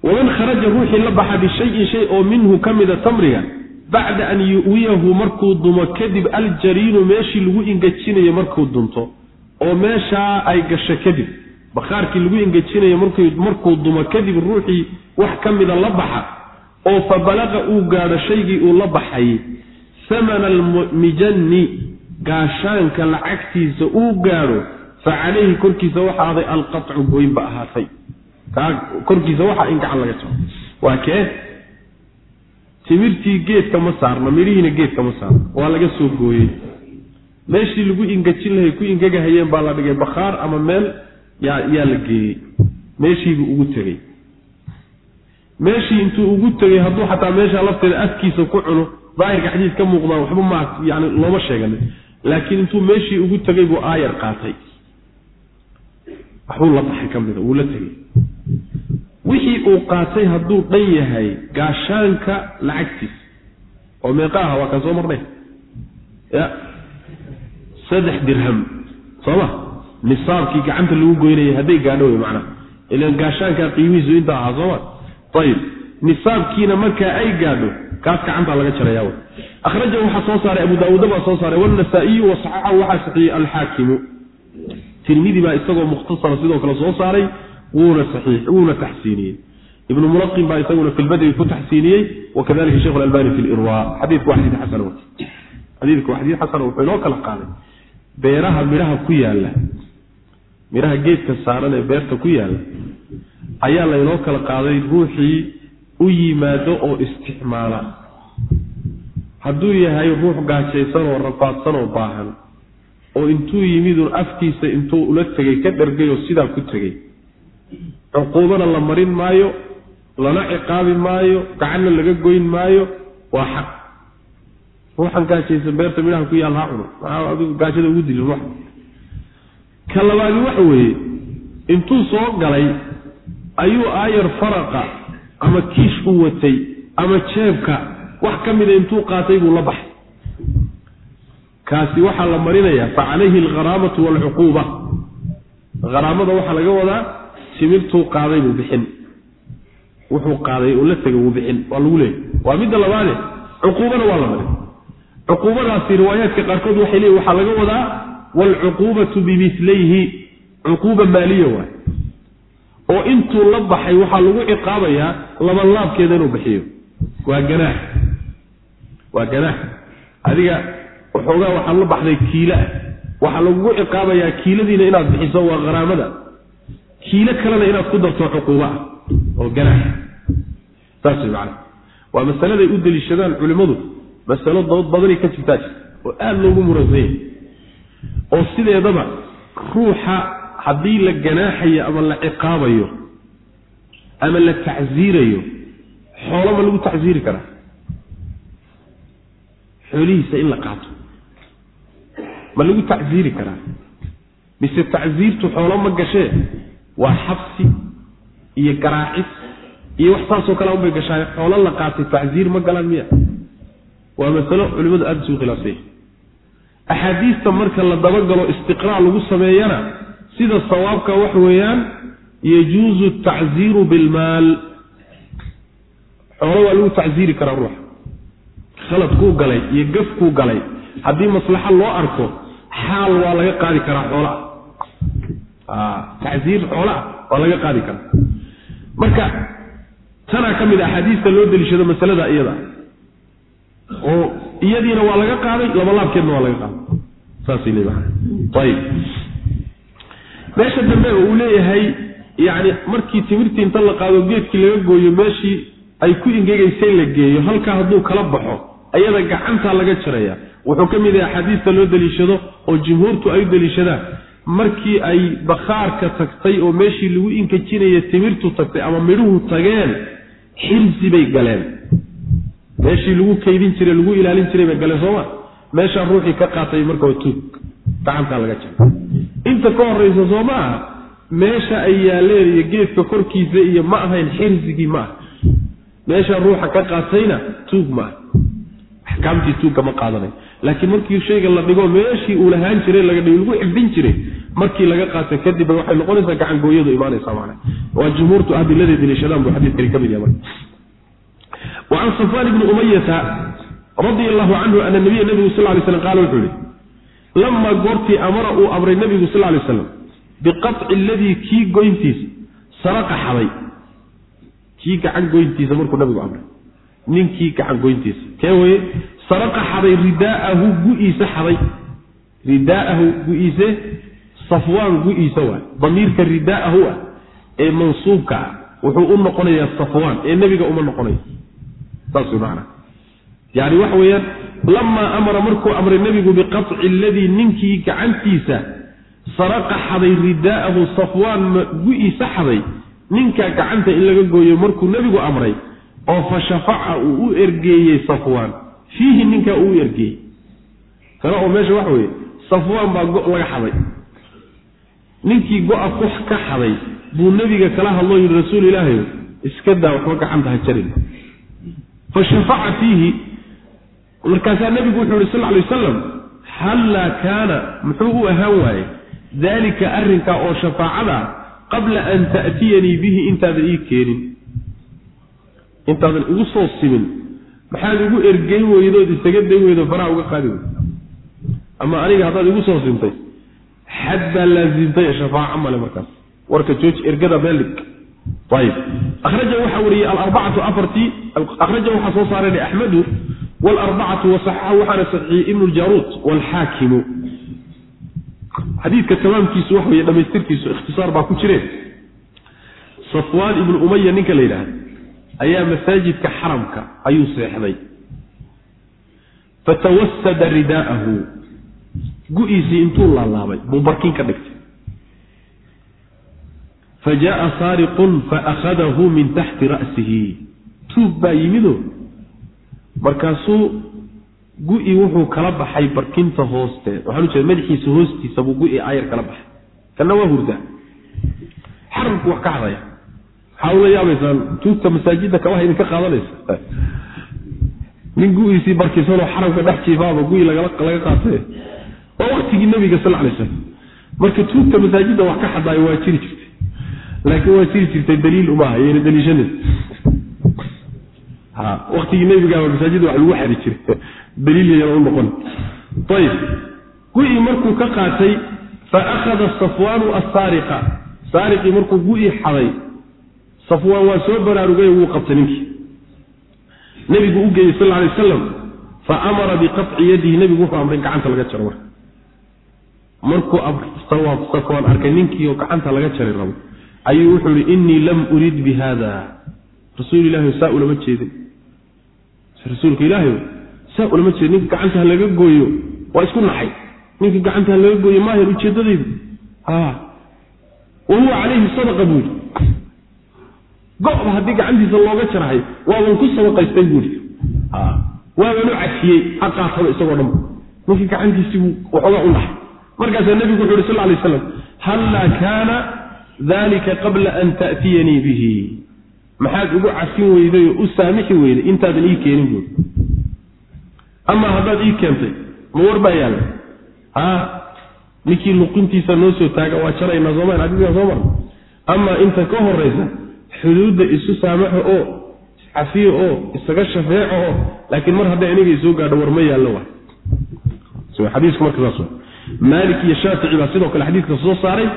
waman kharaja ruuxii la baxa bishayin shay oo minhu ka mida tamriga bacda an yu'wiyahu markuu dumo kadib aljariinu meeshii lagu ingejinayo markuu dunto oo meeshaa ay gasho kadib. Bakhaarkii lagu ingejinayo markuu dumo kadib ruuxii wax ka mida la baxa oo fa balaqa uu gaadho shaygii uu la baxay samana almijanni gaashaanka lacagtiisa uu gaadho fa calayhi korkiisa waxa aday alqacu goyn ba ahaatay. Korkiisa waxa in gacan laga jaro waa kee? Timirtii geedka ma saarna midhihiina geedka ma saarna waa laga soo gooyey meeshii lagu ingejin lahay ku ingegahayeen baa la dhigay bakhaar ama meel yaa la geeyey. Meeshiibuu ugu tegey. Meeshii intuu ugu tegey hadduu xataa meesha lafteeda afkiisa ku cuno daahirka xadiis ka muuqdaan waxba ma yani looma sheeganin. Laakiin intuu meeshii ugu tegay buu aayar qaatay. Waxbuu la baxay ka mida wuu la tegey. Wixii uu qaatay hadduu dhan yahay gaashaanka lacagtiisa. Oo meeqa aha waa kaan soo marnay? Ya saddex dirham soo ma nisaabkii gacanta lagu goynayay hadday gaadho wey macnaha ilan gaashaankaa qiimihiisu intaa ahaa soo ma ayib nisaabkiina markaa ay gaadho kaas gacantaa laga jaraya w akhraja waxaa soo saaray abu daawuuda baa soo saaray wanasaa-iyu wasaxaxahu waxaa saxiiyey alxaakimu tirmidi baa isagoo mukhtasara sidoo kale soo saaray wuuna saxiix wuuna taxsiiniyey. Ibnu mulaqin baa isaguna fi lbadri ku taxsiiniyey wakadalika sheikh alalbani fi lirwa xadiidku waa xasan xadiidku waa xasan wuxuu inoo kala qaaday beeraha midhaha ku yaalla midhaha geedka saaran ee beerta ku yaalla ayaa laynoo kala qaaday ruuxii u yimaado oo isticmaala. Hadduu yahay ruux gaajaysan oo rafaadsan oo baahan oo intuu yimidun afkiisa intuu ula tegay ka dhargay oo sidaa ku tegey cuquubana la marin maayo lana ciqaabi maayo gacanna laga goyn maayo waa xaq ruuxan gaajaysan beerta midhaha ku yaal ha cuno. Maxaa adigu gaajada ugu dilin ruux. Ka labaadi waxa weeye intuu soo galay ayuu aayar faraqa ama kiish u watay ama jeebka wax ka mida intuu qaatay buu la baxay. Kaasi waxaa la marinayaa fa calayhi algharaamatu waalcuquuba haraamada waxaa laga wadaa timirtuu qaaday buu bixin. Wuxuu qaaday oo la tegay wuu bixin waa lagu leeyay. Waa midda labaade cuquubana waa la marin cuquubadaasi riwaayaadka qaarkood waxay leeyihiin waxaa laga wadaa waalcuquubatu bimilayhi cuquuba maaliya waay. Oo intuu la baxay waxaa lagu ciqaabayaa labanlaabkeeda inuu bixiyo. Waa ganaax. Waa ganaax. Adiga waxoogaa waxaad la baxday kiila. Ah waxaa lagugu ciqaabayaa kiiladiina inaad bixiso waa kharaamada kiilo kalena inaad ku darto cuquuba. Ah oo ganaax. Saas way macana waa masaladay u deliishadaan culimmadu masalo dood badanay ka jirtaa jirta oo aada loogu muransan yahay oo sideedaba ruuxa haddii la ganaaxayo ama la ciqaabayo ama la tacsiirayo xoolo ma lagu tacsiiri karaa. xoolihiisa in la qaato. ma lagu tacsiiri karaa. mise tacsiirtu xoolo ma gashee waa xabsi iyo garaacis iyo wax saasoo kale unbay gashaay xoolo la qaatay tacsiir ma galaan miya waa masalo culimadu aada isugu khilaafsanya axaadiista marka la dabagalo istiqraa lagu sameeyana sida sawaabka waxa weeyaan yajuuzu tacziiru bilmaal. Xoolo waa lagu tacziiri karaa ruuxa khalad kuu galay iyo gaf kuu galay. Haddii maslaxa loo arko xaal waa laga qaadi karaa xoolaa tacziir xoolaa waa laga qaadi karaa. Marka tanaa ka mid a axaadiista loo deliishado masalada iyada oo iyadiina waa laga qaaday labalaabkeedna waa laga qaaday. Saasay le ayib meesha dambe uu leeyahay yani markii timirtii inta la qaado geedkii laga gooyo meeshii ay ku ingegaysay la geeyo halkaa hadduu kala baxo ayada gacantaa laga jaraya. Wuxuu ka mid yahay axaadiista loo deliishado oo jumhuurtu ay u deliishadaan markii ay bakhaarka tagtay oo meeshii lagu inkajinaya timirtu tagtay ama midhuhu tageen xirsi bay galeen meeshii lagu kaydin jiray lagu ilaalin jiray bay galeen sooma meeshaa ruuxii ka qaatay marka waa tuug gacantaa laga jara inta ka horeysa soo ma? Aha meesha ay yaaleen iyo geedka korkiisa iyo ma ahayn xirsigii ma aha meesha ruuxa ka qaatayna tuug ma aha axkaamtii tuugga ma qaadanay. Laakiin markii shayga la dhigo meeshii uu lahaan jiray laga dhigo lagu xifdin jiray markii laga qaata kadib waxay noqonaysaa gacangooyadu imaanaysa macna waa jumhuurtu adiladay daliishadaan buu xadiidkani ka mid yahay marka an safwaan ibni umayata radi allahu canhu ana nabiya nabigu sal lay slam qaala wuxuu yihi lamaa goortii amara uu amray nabigu sal lay slam biqaci aladii kii goyntiisa saraqa xaday. Kii gacan goyntiisa markuu nabigu amray. Ninkii gacan goyntiisa kee weye saraqa xaday ridaahu gu-iisa xaday. Ridaahu gu-iise safwaan gu-iisa waay damiirka ridaahu ah ee mansuubka ah. Wuxuu u noqonayaa safwaan ee nebiga uma noqonayo yani waxa weeyaan lamaa amara markuu amray nebigu biqaطci aladii ninkii gacantiisa saraqa xaday ridaa'ahu safwaan gu-iisa xaday ninkaa gacanta in laga gooyo markuu nebigu amray oo fa shafaca uu u ergeeyey safwaan. Fiihi ninkaa uu u ergeeyey. Tana oo meesha waxa weeye safwaan baa go' laga xaday. Ninkii go-a ku ka xaday buu nebiga kala hadloo yidhi rasuul ilaahay iska daa waxba gacanta ha jarin fa shafaca fiihi markaasaa nebigu wuxuu yihi sal alay wasalam hallaa kaana muxuu u ahaan waaye daalika arrinkaa oo shafaacada qabla an ta'tiyanii bihi intaadan ii keenin intaadan igu soo simin maxaad igu ergeyn weydood isaga dayn weydo faraha uga qaadi weydo ama aniga haddaad igu soo simtay xad baa laazimtay shafaaco male markaas warka jooji ergada meeldhig ayib akhraja waxaa wariyey alarbacatu afartii akhraja waxaa soo saaray axmedu waalarbacatu wasaxaxahu waxaana saxiixiyey ibnu ljaruud waalxaakimu xadiidka tamaamkiisu waxa weye dhamaystirkiisu ikhtisaar baa ku jireen. Safwaan ibnu umaya ninka la yidhaahda ayaa masaajidka xaramka ayuu seexday. Fatawasada ridaa'ahu gu-iisii intuu laalaabay buu barkin ka dhigtay fa jaaa saariqun faakhadahu min taxti ra'sihi tuug baa yimidoo markaasuu gu-i wuxuu kala baxay barkinta hoosteed waxaan ujeeda madaxiisa hoostiisa buu gu-i ayar kala baxay kanna waa hurdaa xaramku wax ka hadaya waxaa ula yaabaysaan tuugta masaajidda kabaha idinka qaadanaysa nin gu-iisii barkisanoo xaramka dhex jiifaaba gu-i laga waa waktigii nabiga sal lay slam marka tuugta masaajidda wax ka xadaayo waa jiri jirtay laakiin waa jiri jirtay daliil umaha yayna daliishanin ha waktigii nabigaaba masaajidda wax lagu xadi jiray. Daliil yayana u noqon. Ayib gu-i markuu ka qaatay fa akhada safwaanu assaariqa. Saariqii markuu gu-i xaday safwaan waa soo baraarugay wuu qabtay ninkii. Nebigu u geeyey sal lay wasalam fa amara biqaطci yadihi nebigu wuxuu amray gacanta laga jaro marka. Markuu safwaan arkay ninkii oo gacanta laga jari rabo ayuu wuxuu ihi innii lam urid bi haada rasuul ilahi saa ulama jeedin. Rasuulka ilaahay saa ulama jeedin. Ninka gacanta ha laga gooyo waa isku naxay ninka gacanta ha laga gooyo maahayn ujeedadaydu wa huwa calayhi sadaqa buu yidhi. Go-ba haddii gacantiisa looga jarahay waaban ku sadaqaystay buu yidhi. Waaban u cafiyey ha qaataba isagoo dhanba ninkii gacantiisii buu waxoogaa u naxay markaasaa nebigu wuxu yhi sal lay slam hallaa kaana dalika qabla an ta'tiyanii bihi maxaad ugu cafin weyday oo u saamixi weyday intaadan ii keenin buuri amaa haddaad ii keentay ma war baa yaalla ha ninkii luqintiisa noo soo taaga waa jaraynaa soomaan adigaa soo mar amaa inta ka horaysa xuduudda isu saamaxo oo cafiyo oo isaga shafeeco oo laakiin mar hadday aniga isoo gaadho war ma yaallo wa xadiisku marka saas maalik iyo shaafici baa sidoo kale xadiidka soo saaray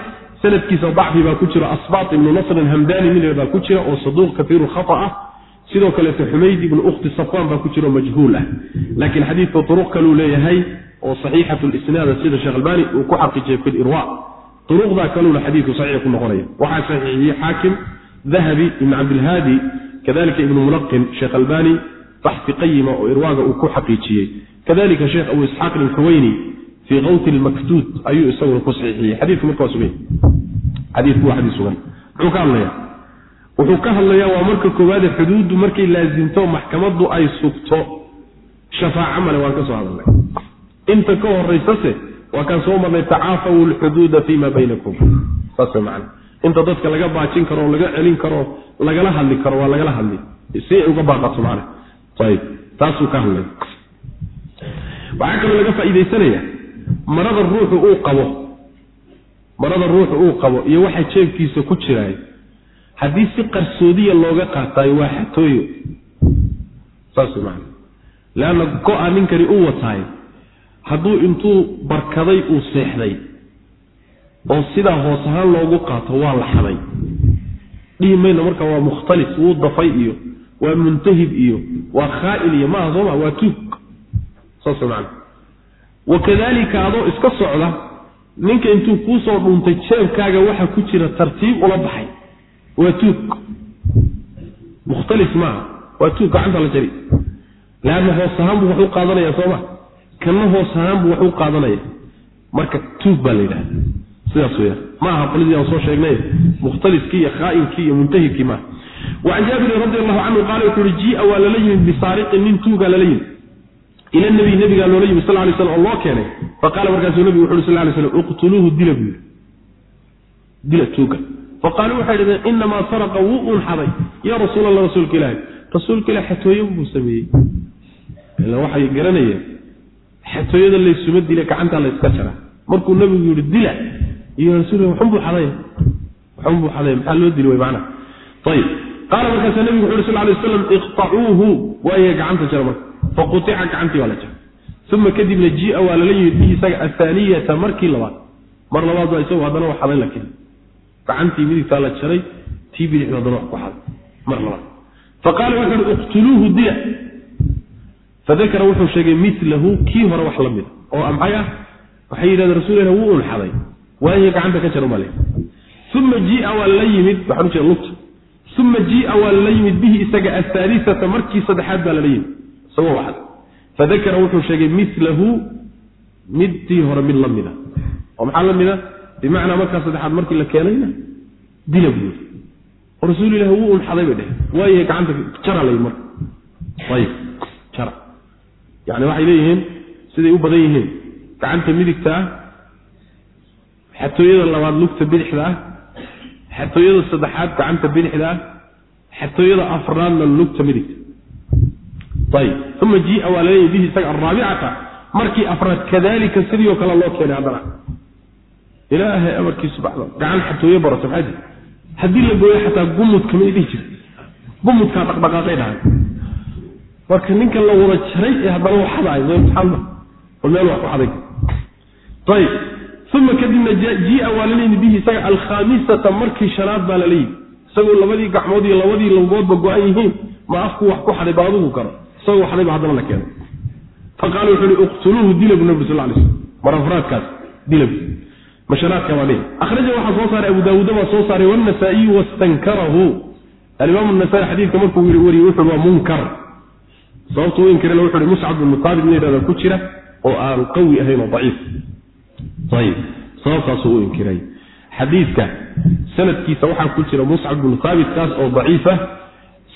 sanadkiisa dacfi baa ku jira asbaat ibnu nasrin hamdani mil baa ku jira oo saduuq kaiiru khata ah. Sidoo kaleeto xumayd ibnu ukhti safwaan baa ku jira oo majhuul ah. Laakiin xadiidka turuq kaluu leeyahay oo saxiixat lisnaada sida sheekh albani uu ku xaqiijiyay fi lirwa turuqdaa kaluuna xadiidku saxiix ku noqonaya. Waxaa saxiixiyey xaakim dahabi ibn cabdilhaadi kadalika ibnu mulaqin sheekh albani baxsi qayima oo irwaaga uu ku xaqiijiyey. Kadalika sheekh abu isxaaq ilxuweyni fii kawti lmaktuud ayuu isaguna ku saxiixiyey xadiidku marka waa sugan waa xadiis sugan muxuu ka hadlayaa wuxuu ka hadlayaa waa marka koowaade xuduuddu markay laasimto maxkamaddu ay sugto shafaaco male waan ka soo hadalnay inta ka horaysase waa kaan soo marnay tacaafaw lxuduuda fima baynakum saas man inta dadka laga baajin karo laga celin karo lagala hadli karo waa lagala hadli si ay uga baaqato man ayb taasuu ka hadlay waxaa kaloo laga faa'iidaysanaya marada ruuxu uu qabo marada ruuxu uu qabo iyo waxa jeebkiisa ku jiraay haddii si qarsoodiya looga qaataayo waa xatooyo. Saas man leanna go-a ninkani u wataay hadduu intuu barkaday uu seexday oo sidaa hoos ahaan loogu qaato waa la xaday. Dhihi mayno marka waa mukhtalis wuu dafay iyo waa muntahib iyo waa khaa'il iyo maaha sooma waa tuug saas man wakadalika adoo iska socda ninka intuu kuusoo dhuuntay jeebkaaga waxa ku jira tartiib ula baxay waa tuug mukhtalis maaha waa tuug gacanta la jari leanna hoos ahaan buu wax u qaadanaya sooma kanna hoos ahaan buu wax u qaadanaya marka tuug baa la yidhahda sidaas weyaan ma aha qoladii aan soo sheegnay mukhtaliskii iyo khaainkii iyo muntahibkii maaha wacan jaabirin radi allahu canhu qaala wuxu uhi jia waa lala yimid bisaariqin nin tuugaa lala yimid ila nabiy nabigaa loola yimid sal lay slam oo loo keenay. Faqaala markaasuu nabigu wuxu uhi sal lay slam iqtuluuhu dila buu yidhi. Dila tuuga. Faqaaluu waxay dhahdeen inamaa saraqa wuu unxaday yaa rasuul allah rasuulka ilaahi rasuulka ilah xatooyo buu sameeyey. Ila waxay garanayeen xatooyada laysuma dila gacantaa layska jara. Markuu nabigu yihi dila. Iyo rasul waxunbuu xaday. Waxunbuu xaday maxaa loo dili way macnaha? Ayib qaala markaasaa nabigu wuxu uri sal lay waslam iqtacuuhu waaye gacanta jara marka faqutica gacantii waa la jara uma kadibna jia waa lala yimid bihi isaga athaaniyata markii labaad. Mar labaad baa isagu haddana wax xaday la keni gacantii midigtaa la jaray tii bidixda haddana wax ku xaday mar labaad. Faqaala wuxu uhi iqtuluuhu dila fadakara wuxuu sheegay milahu kii hore wax la mida. Oo maxay ah waxay yidhahdeen rasul ilah wuu unxaday waaye gacanta ka jar umale uma jia waa la yimid waxaan u jeeda lugta. Uma jia waa lala yimid bihi isaga ahaalisata markii saddexaad baa lala yimid isagoo waxad fadakara wuxuu sheegay milahu midtii hore mid la mida. Oo maxaa la mida? Bimacnaa markaa saddexaad markii la keenayna dila buu yiri oo rasuul ilah wuu unxaday bay dheh waaye gacanta jara la marka. Ayib jara. Yani waxay leeyihiin siday u badan yihiin. Gacanta midigta ah xatooyada labaad lugta bidixda ah xatooyada saddexaad gacanta bidixda ah xatooyada afraadna lugta midigta ayib uma jia waa laleeyahy bihi isaga araabicata markii afraad kadalika sidii oo kale loo keenay haddana. Ilaahay amarkiisu baxda gacan xatooyo barata maxay tii haddii la gooyo xataa gumudka may dhihi jirta gumudkaa dhaqdhaqaaqay dhahay. Marka ninkan la wada jaray ee haddana wax xadaay imtixaanma oo meel wax ku xaday ayib uma kadibna jia waa yimid bihi isaga alkhaamisata markii shanaad baa lala yimid isagoo labadii gacmood iyo labadii lugoodba go-an yihiin ma afku wax ku xaday baadugu karo isagoo xadayba haddana la keenay faqaala wuxu uhi iqtuluuhu dila bu nabi sal lay slm mar afraadkaas dila bu mashanaadka waa dhihi akhraja waxaa soo saaray abu daawuuda baa soo saaray wannasaa'iyu wastankarahu. Alimaamu nasaai xadiidka markuu wariyey wuxu waa munkar. Sababtu u inkirana wuxu uhi muscab bin mutaabid in yidhahda ku jira oo aanu qawi ahayn oo daciif. Ayib. Sababtaasuu u inkiray xadiidka sanadkiisa waxaa ku jira muscab bin thaabit kaas oo daciifa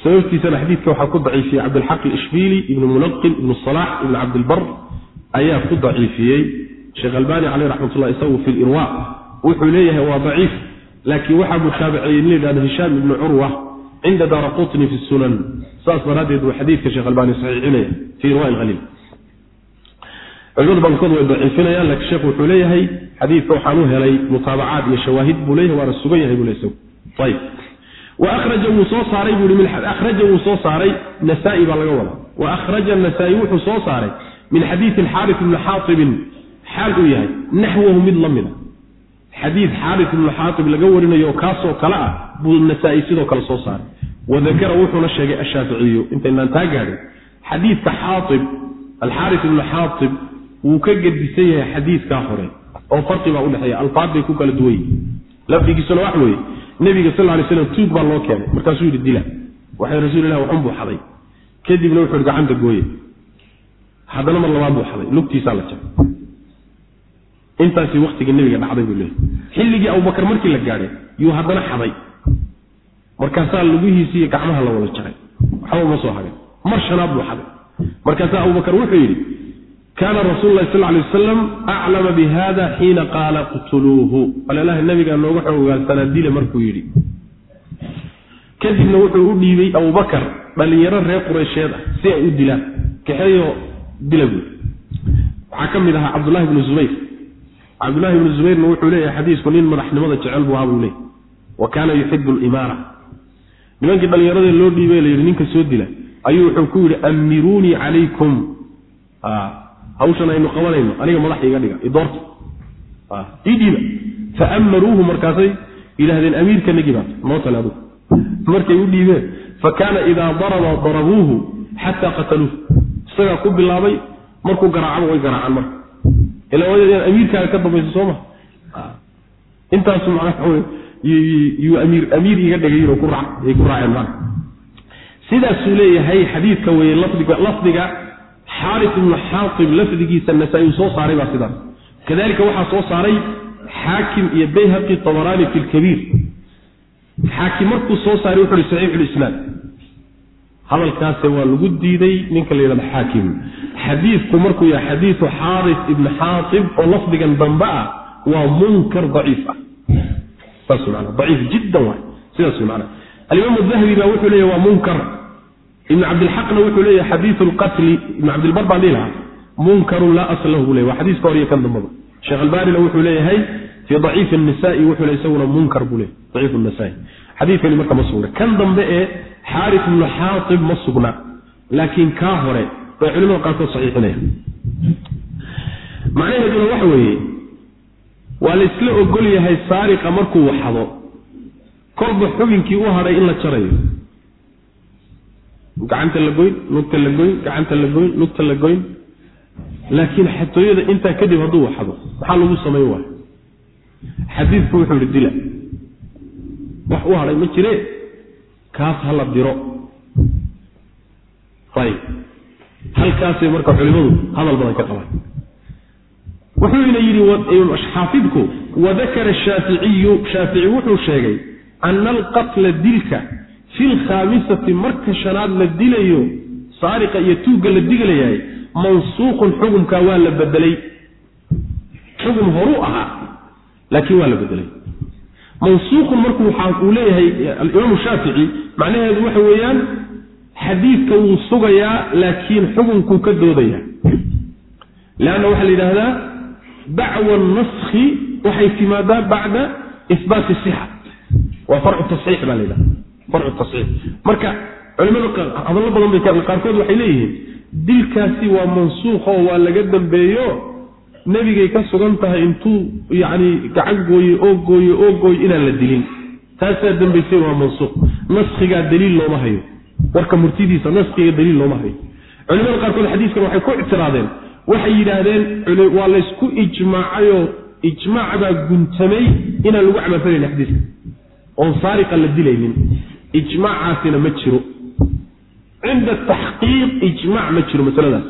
sababtiisana xadiidka waxaa ku daciifiyey cabdilxaq ishbiili ibnu munaqin ibnu salax ibnu cabdilbar ayaa ku daciifiyey. Sheekh albani caleyh raxmatullah isagu fi lirwa wuxuu leeyahay waa daciif laakiin waxaa mutaabiceeyey in la yidhahdo hishaam ibnu curwa cinda daara fi sunan. Saas daraaddeed buu xadiidka sheekh albani saxiixinaya fi irwa haliil culimada badankood way daciifinayaan laakiin sheekhu wuxuu leeyahay xadiidka waxaan u helay mutaabacaad iyo shawaahid buu leeyahay waana sugan yahay buu le isagu ayib akhraja wuu soo saaray buu i akhraja wuu soo saaray nasaa-i baa laga wadaa wa akhraja nasaa-i wuxuu soo saaray min xadiidi alxaaris ibni xaatibin xaal uu yahay naxwahu mid la mida xadiid xaaris ibnu xaatib laga warinayo oo kaasoo kale ah buu nasaa-i sidoo kale soo saaray wadakara wuxuuna sheegay ashaaficiyu intaynaan taa gaadhin xadiidka xaaib alxaaris ibnu xaaib wuu ka gedisan yahay xadiidkaa hore oo farqi baa udhexeeya alfaad bay ku kala duwan yihiin lafdigiisuna wax weeye nebiga sal lay slam tuug baa loo keenay. Markaasuu yidhi dila. Waxay rasuul ilah waxun buu xaday. Kadibna wuxuu yidhi gacanta gooye. Haddana mar labaad buu xaday. Lugtiisaa la jabay. Intaasi waktigii nebiga dhacday buu leeyahy xilligii abubakar markii la gaadhay yuu haddana xaday. Markaasaa lugihiisi iyo gacmaha la wada jaray waxba ma soo hagan mar shanaad buu xaday. Markaasaa abubakar wuxuu yidhi kaana rasuulu lahi sal lay wasalam aclama bi hada xiina qaala qtuluuhu alalaha nabigaa nooga xoogaalsanaa dile markuu yidhi kadibna wuxuu u dhiibay abubakar dhalinyaro reer qureysheed ah si ay u dilaan kaxeeyo dila buui waxaa ka mid ahaa cabdullahi bnu zubayr cabdullahi bnu zubayrna wuxuu leeyahay xadiisku nin madaxnimada jecel buu ahaa buu leeyay wa kaana yuxibu limaara nimankii dhallinyarada loo dhiibay la yidhi ninka soo dila ayuu wuxuu ku yidhi amiruunii calaykum hawshan aynu qabanayno aniga madax iga dhiga idoorta ii dhiiba faamaruuhu markaasay yidhaahdeen amiirka nagi baata noo tale markay u dhiibeen fa kaana idaa daraba darabuuhu xataa qataluuhu. Isagaa ku bilaabay markuu garaacaba way garaacaan marka. Ila wadeed amiirkaaga ka dambaysa soo ma? Intaasu macnaha yuu amiir amiir iga dhigay ay ku raaceen maa sidaasuu leeyahay xadiidka weye lafdiga lafdiga xaaris ibnu xaatib lafdigiisa nasaa-i soo saaray baa sidaas kadalika waxaa soo saaray xaakim iyo bayhaqi tabaraani fi lkabiir xaakim markuu soo saaray wuxu uhi saxiixulislaam hadalkaase waa lagu diiday ninka la yidhahdo xaakim. Xadiidku markuu yahay xadiidu xaaris ibni xaatib oo lafdigan dambe ah waa munkar daciif ah. Saas man daciif jiddan waay. Sidaas man alimaam dahabi baa wuxuu leeyahy waa munkar ibn cabdilxaqna wuxuu leeyahy xadiiu lqatli ibn cabdilbar baan dhihi lahaa munkarun laa lahu buu ley waa xadiiska hor iyo kan dambaba. Sheekh albaanina wuxuu leeyahay fii daciif nisai wuxuu le isaguna munkar buu leey daciif nisai xadiidkani marka ma sugna kan dambe ee xaaris ibnu xaatib ma sugna laakiin kaa hore bay culimada qaarkood saxiixinaya macnaheeduna waxa weeye waa la isla ogol yahay saariqa markuu waxado korba xubinkii u hadhay in la jarayo gacanta la goyn lugta la goyn gacanta la goyn lugta la goyn. Laakiin xatooyada intaa kadib hadduu waxado maxaa lagu samayn waay xadiidku wuxuu ihi dila wax u hadhay ma jire? Kaas hala diro. Ayib. Halkaasay marka culimadu hadal badan ka qabaan. Wuxuu ina yidhi xaafidku wadakara shaaficiyu shaafici wuxuu sheegay ana alqatla dilka fi lkhaamisati marka shanaad la dilayo saariqa iyo tuugga la dilayahay mansuuqun xukumkaa waa la bedelay xukum horuu ahaa laakiin waa la bedelay mansuuqun marku waxa uu leeyahay alimaamu shaafici macnaheedu waxa weeyaan xadiidka wuu sugayaa laakiin xukunkuu ka doodaya leanna waxaa la yidhaahdaa dacwa naskhi waxay timaadaa bacda ihbaati sixa waa farcu tasxiix baa la yidhahda marka culimada hadallo badan qaarkood waxay leeyihiin dilkaasi waa mansuuq oo waa laga dambeeyo nebigay ka sugan tahay intuu yacni gacan gooye oo gooye oo gooye inaan la dilin. Taasaa dambaysay waa mansuuq naskhigaa daliil looma hayo. Warka murtidiisa naskiga daliil looma hayo. Culimada qaarkood xadiiskan waxay ku ictiraadeen. Waxay yidhaahdeen waa laysku ijmaacayoo ijmaac baa guntamay inaan lagu camalfalayn xadiiska. Oon saariqa la dilaynin ijmaacaasina ma jiro. cinda taxqiiq ijmaac ma jiro masaladaas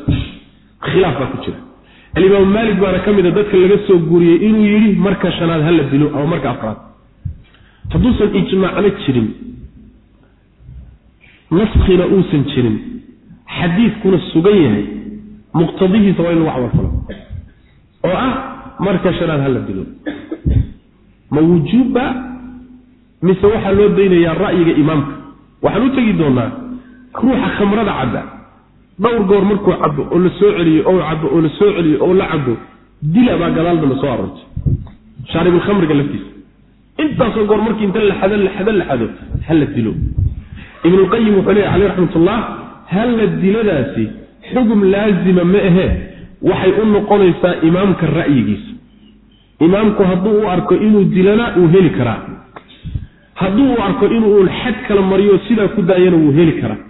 khilaaf baa ku jira. Alimaam maalik baana ka mida dadka laga soo guuriyey inuu yidhi marka shanaad ha la dilo ama marka afraad. Hadduusan ijmaacna jirin naskina uusan jirin xadiidkuna sugan yahay muqtadihiisa waa in lagu camalfalo oo ah marka shanaad ha la dilo. Ma wujuubba mise waxaa loo daynayaa ra'yiga imaamka. Waxaan u tegi doonaa ruuxa khamrada cabba dhowr goor markuu cabo oo la soo celiyo oo cabo oo la soo celiyo oo la cabo dila baa gadaal dambe soo aroortay. Shaaribulkhamriga laftiisa. Intaasoo goor markii inta la xado la xado la dilo. Ibnulqayim wuxuu leeya caleyh raxmatullah halla diladaasi xugum laazima ma ahee waxay u noqonaysaa imaamka ra'yigiisa. Imaamku hadduu u arko inuu dilana uu heli karaa hadduu u arko inuu xad kala mariyo sidaa ku daayana wuu heli karaa.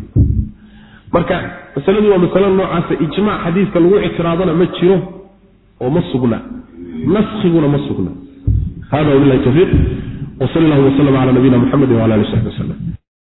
Marka masaladu waa masalo noocaasa ijmaac xadiiska lagu ictiraadana ma jiro oo ma sugna. Naskiguna ma sugna. Hada wabilahi tawfiiq. Wsal allahuma wslm cala nabiyina muxamedi wala ali saxbi waslem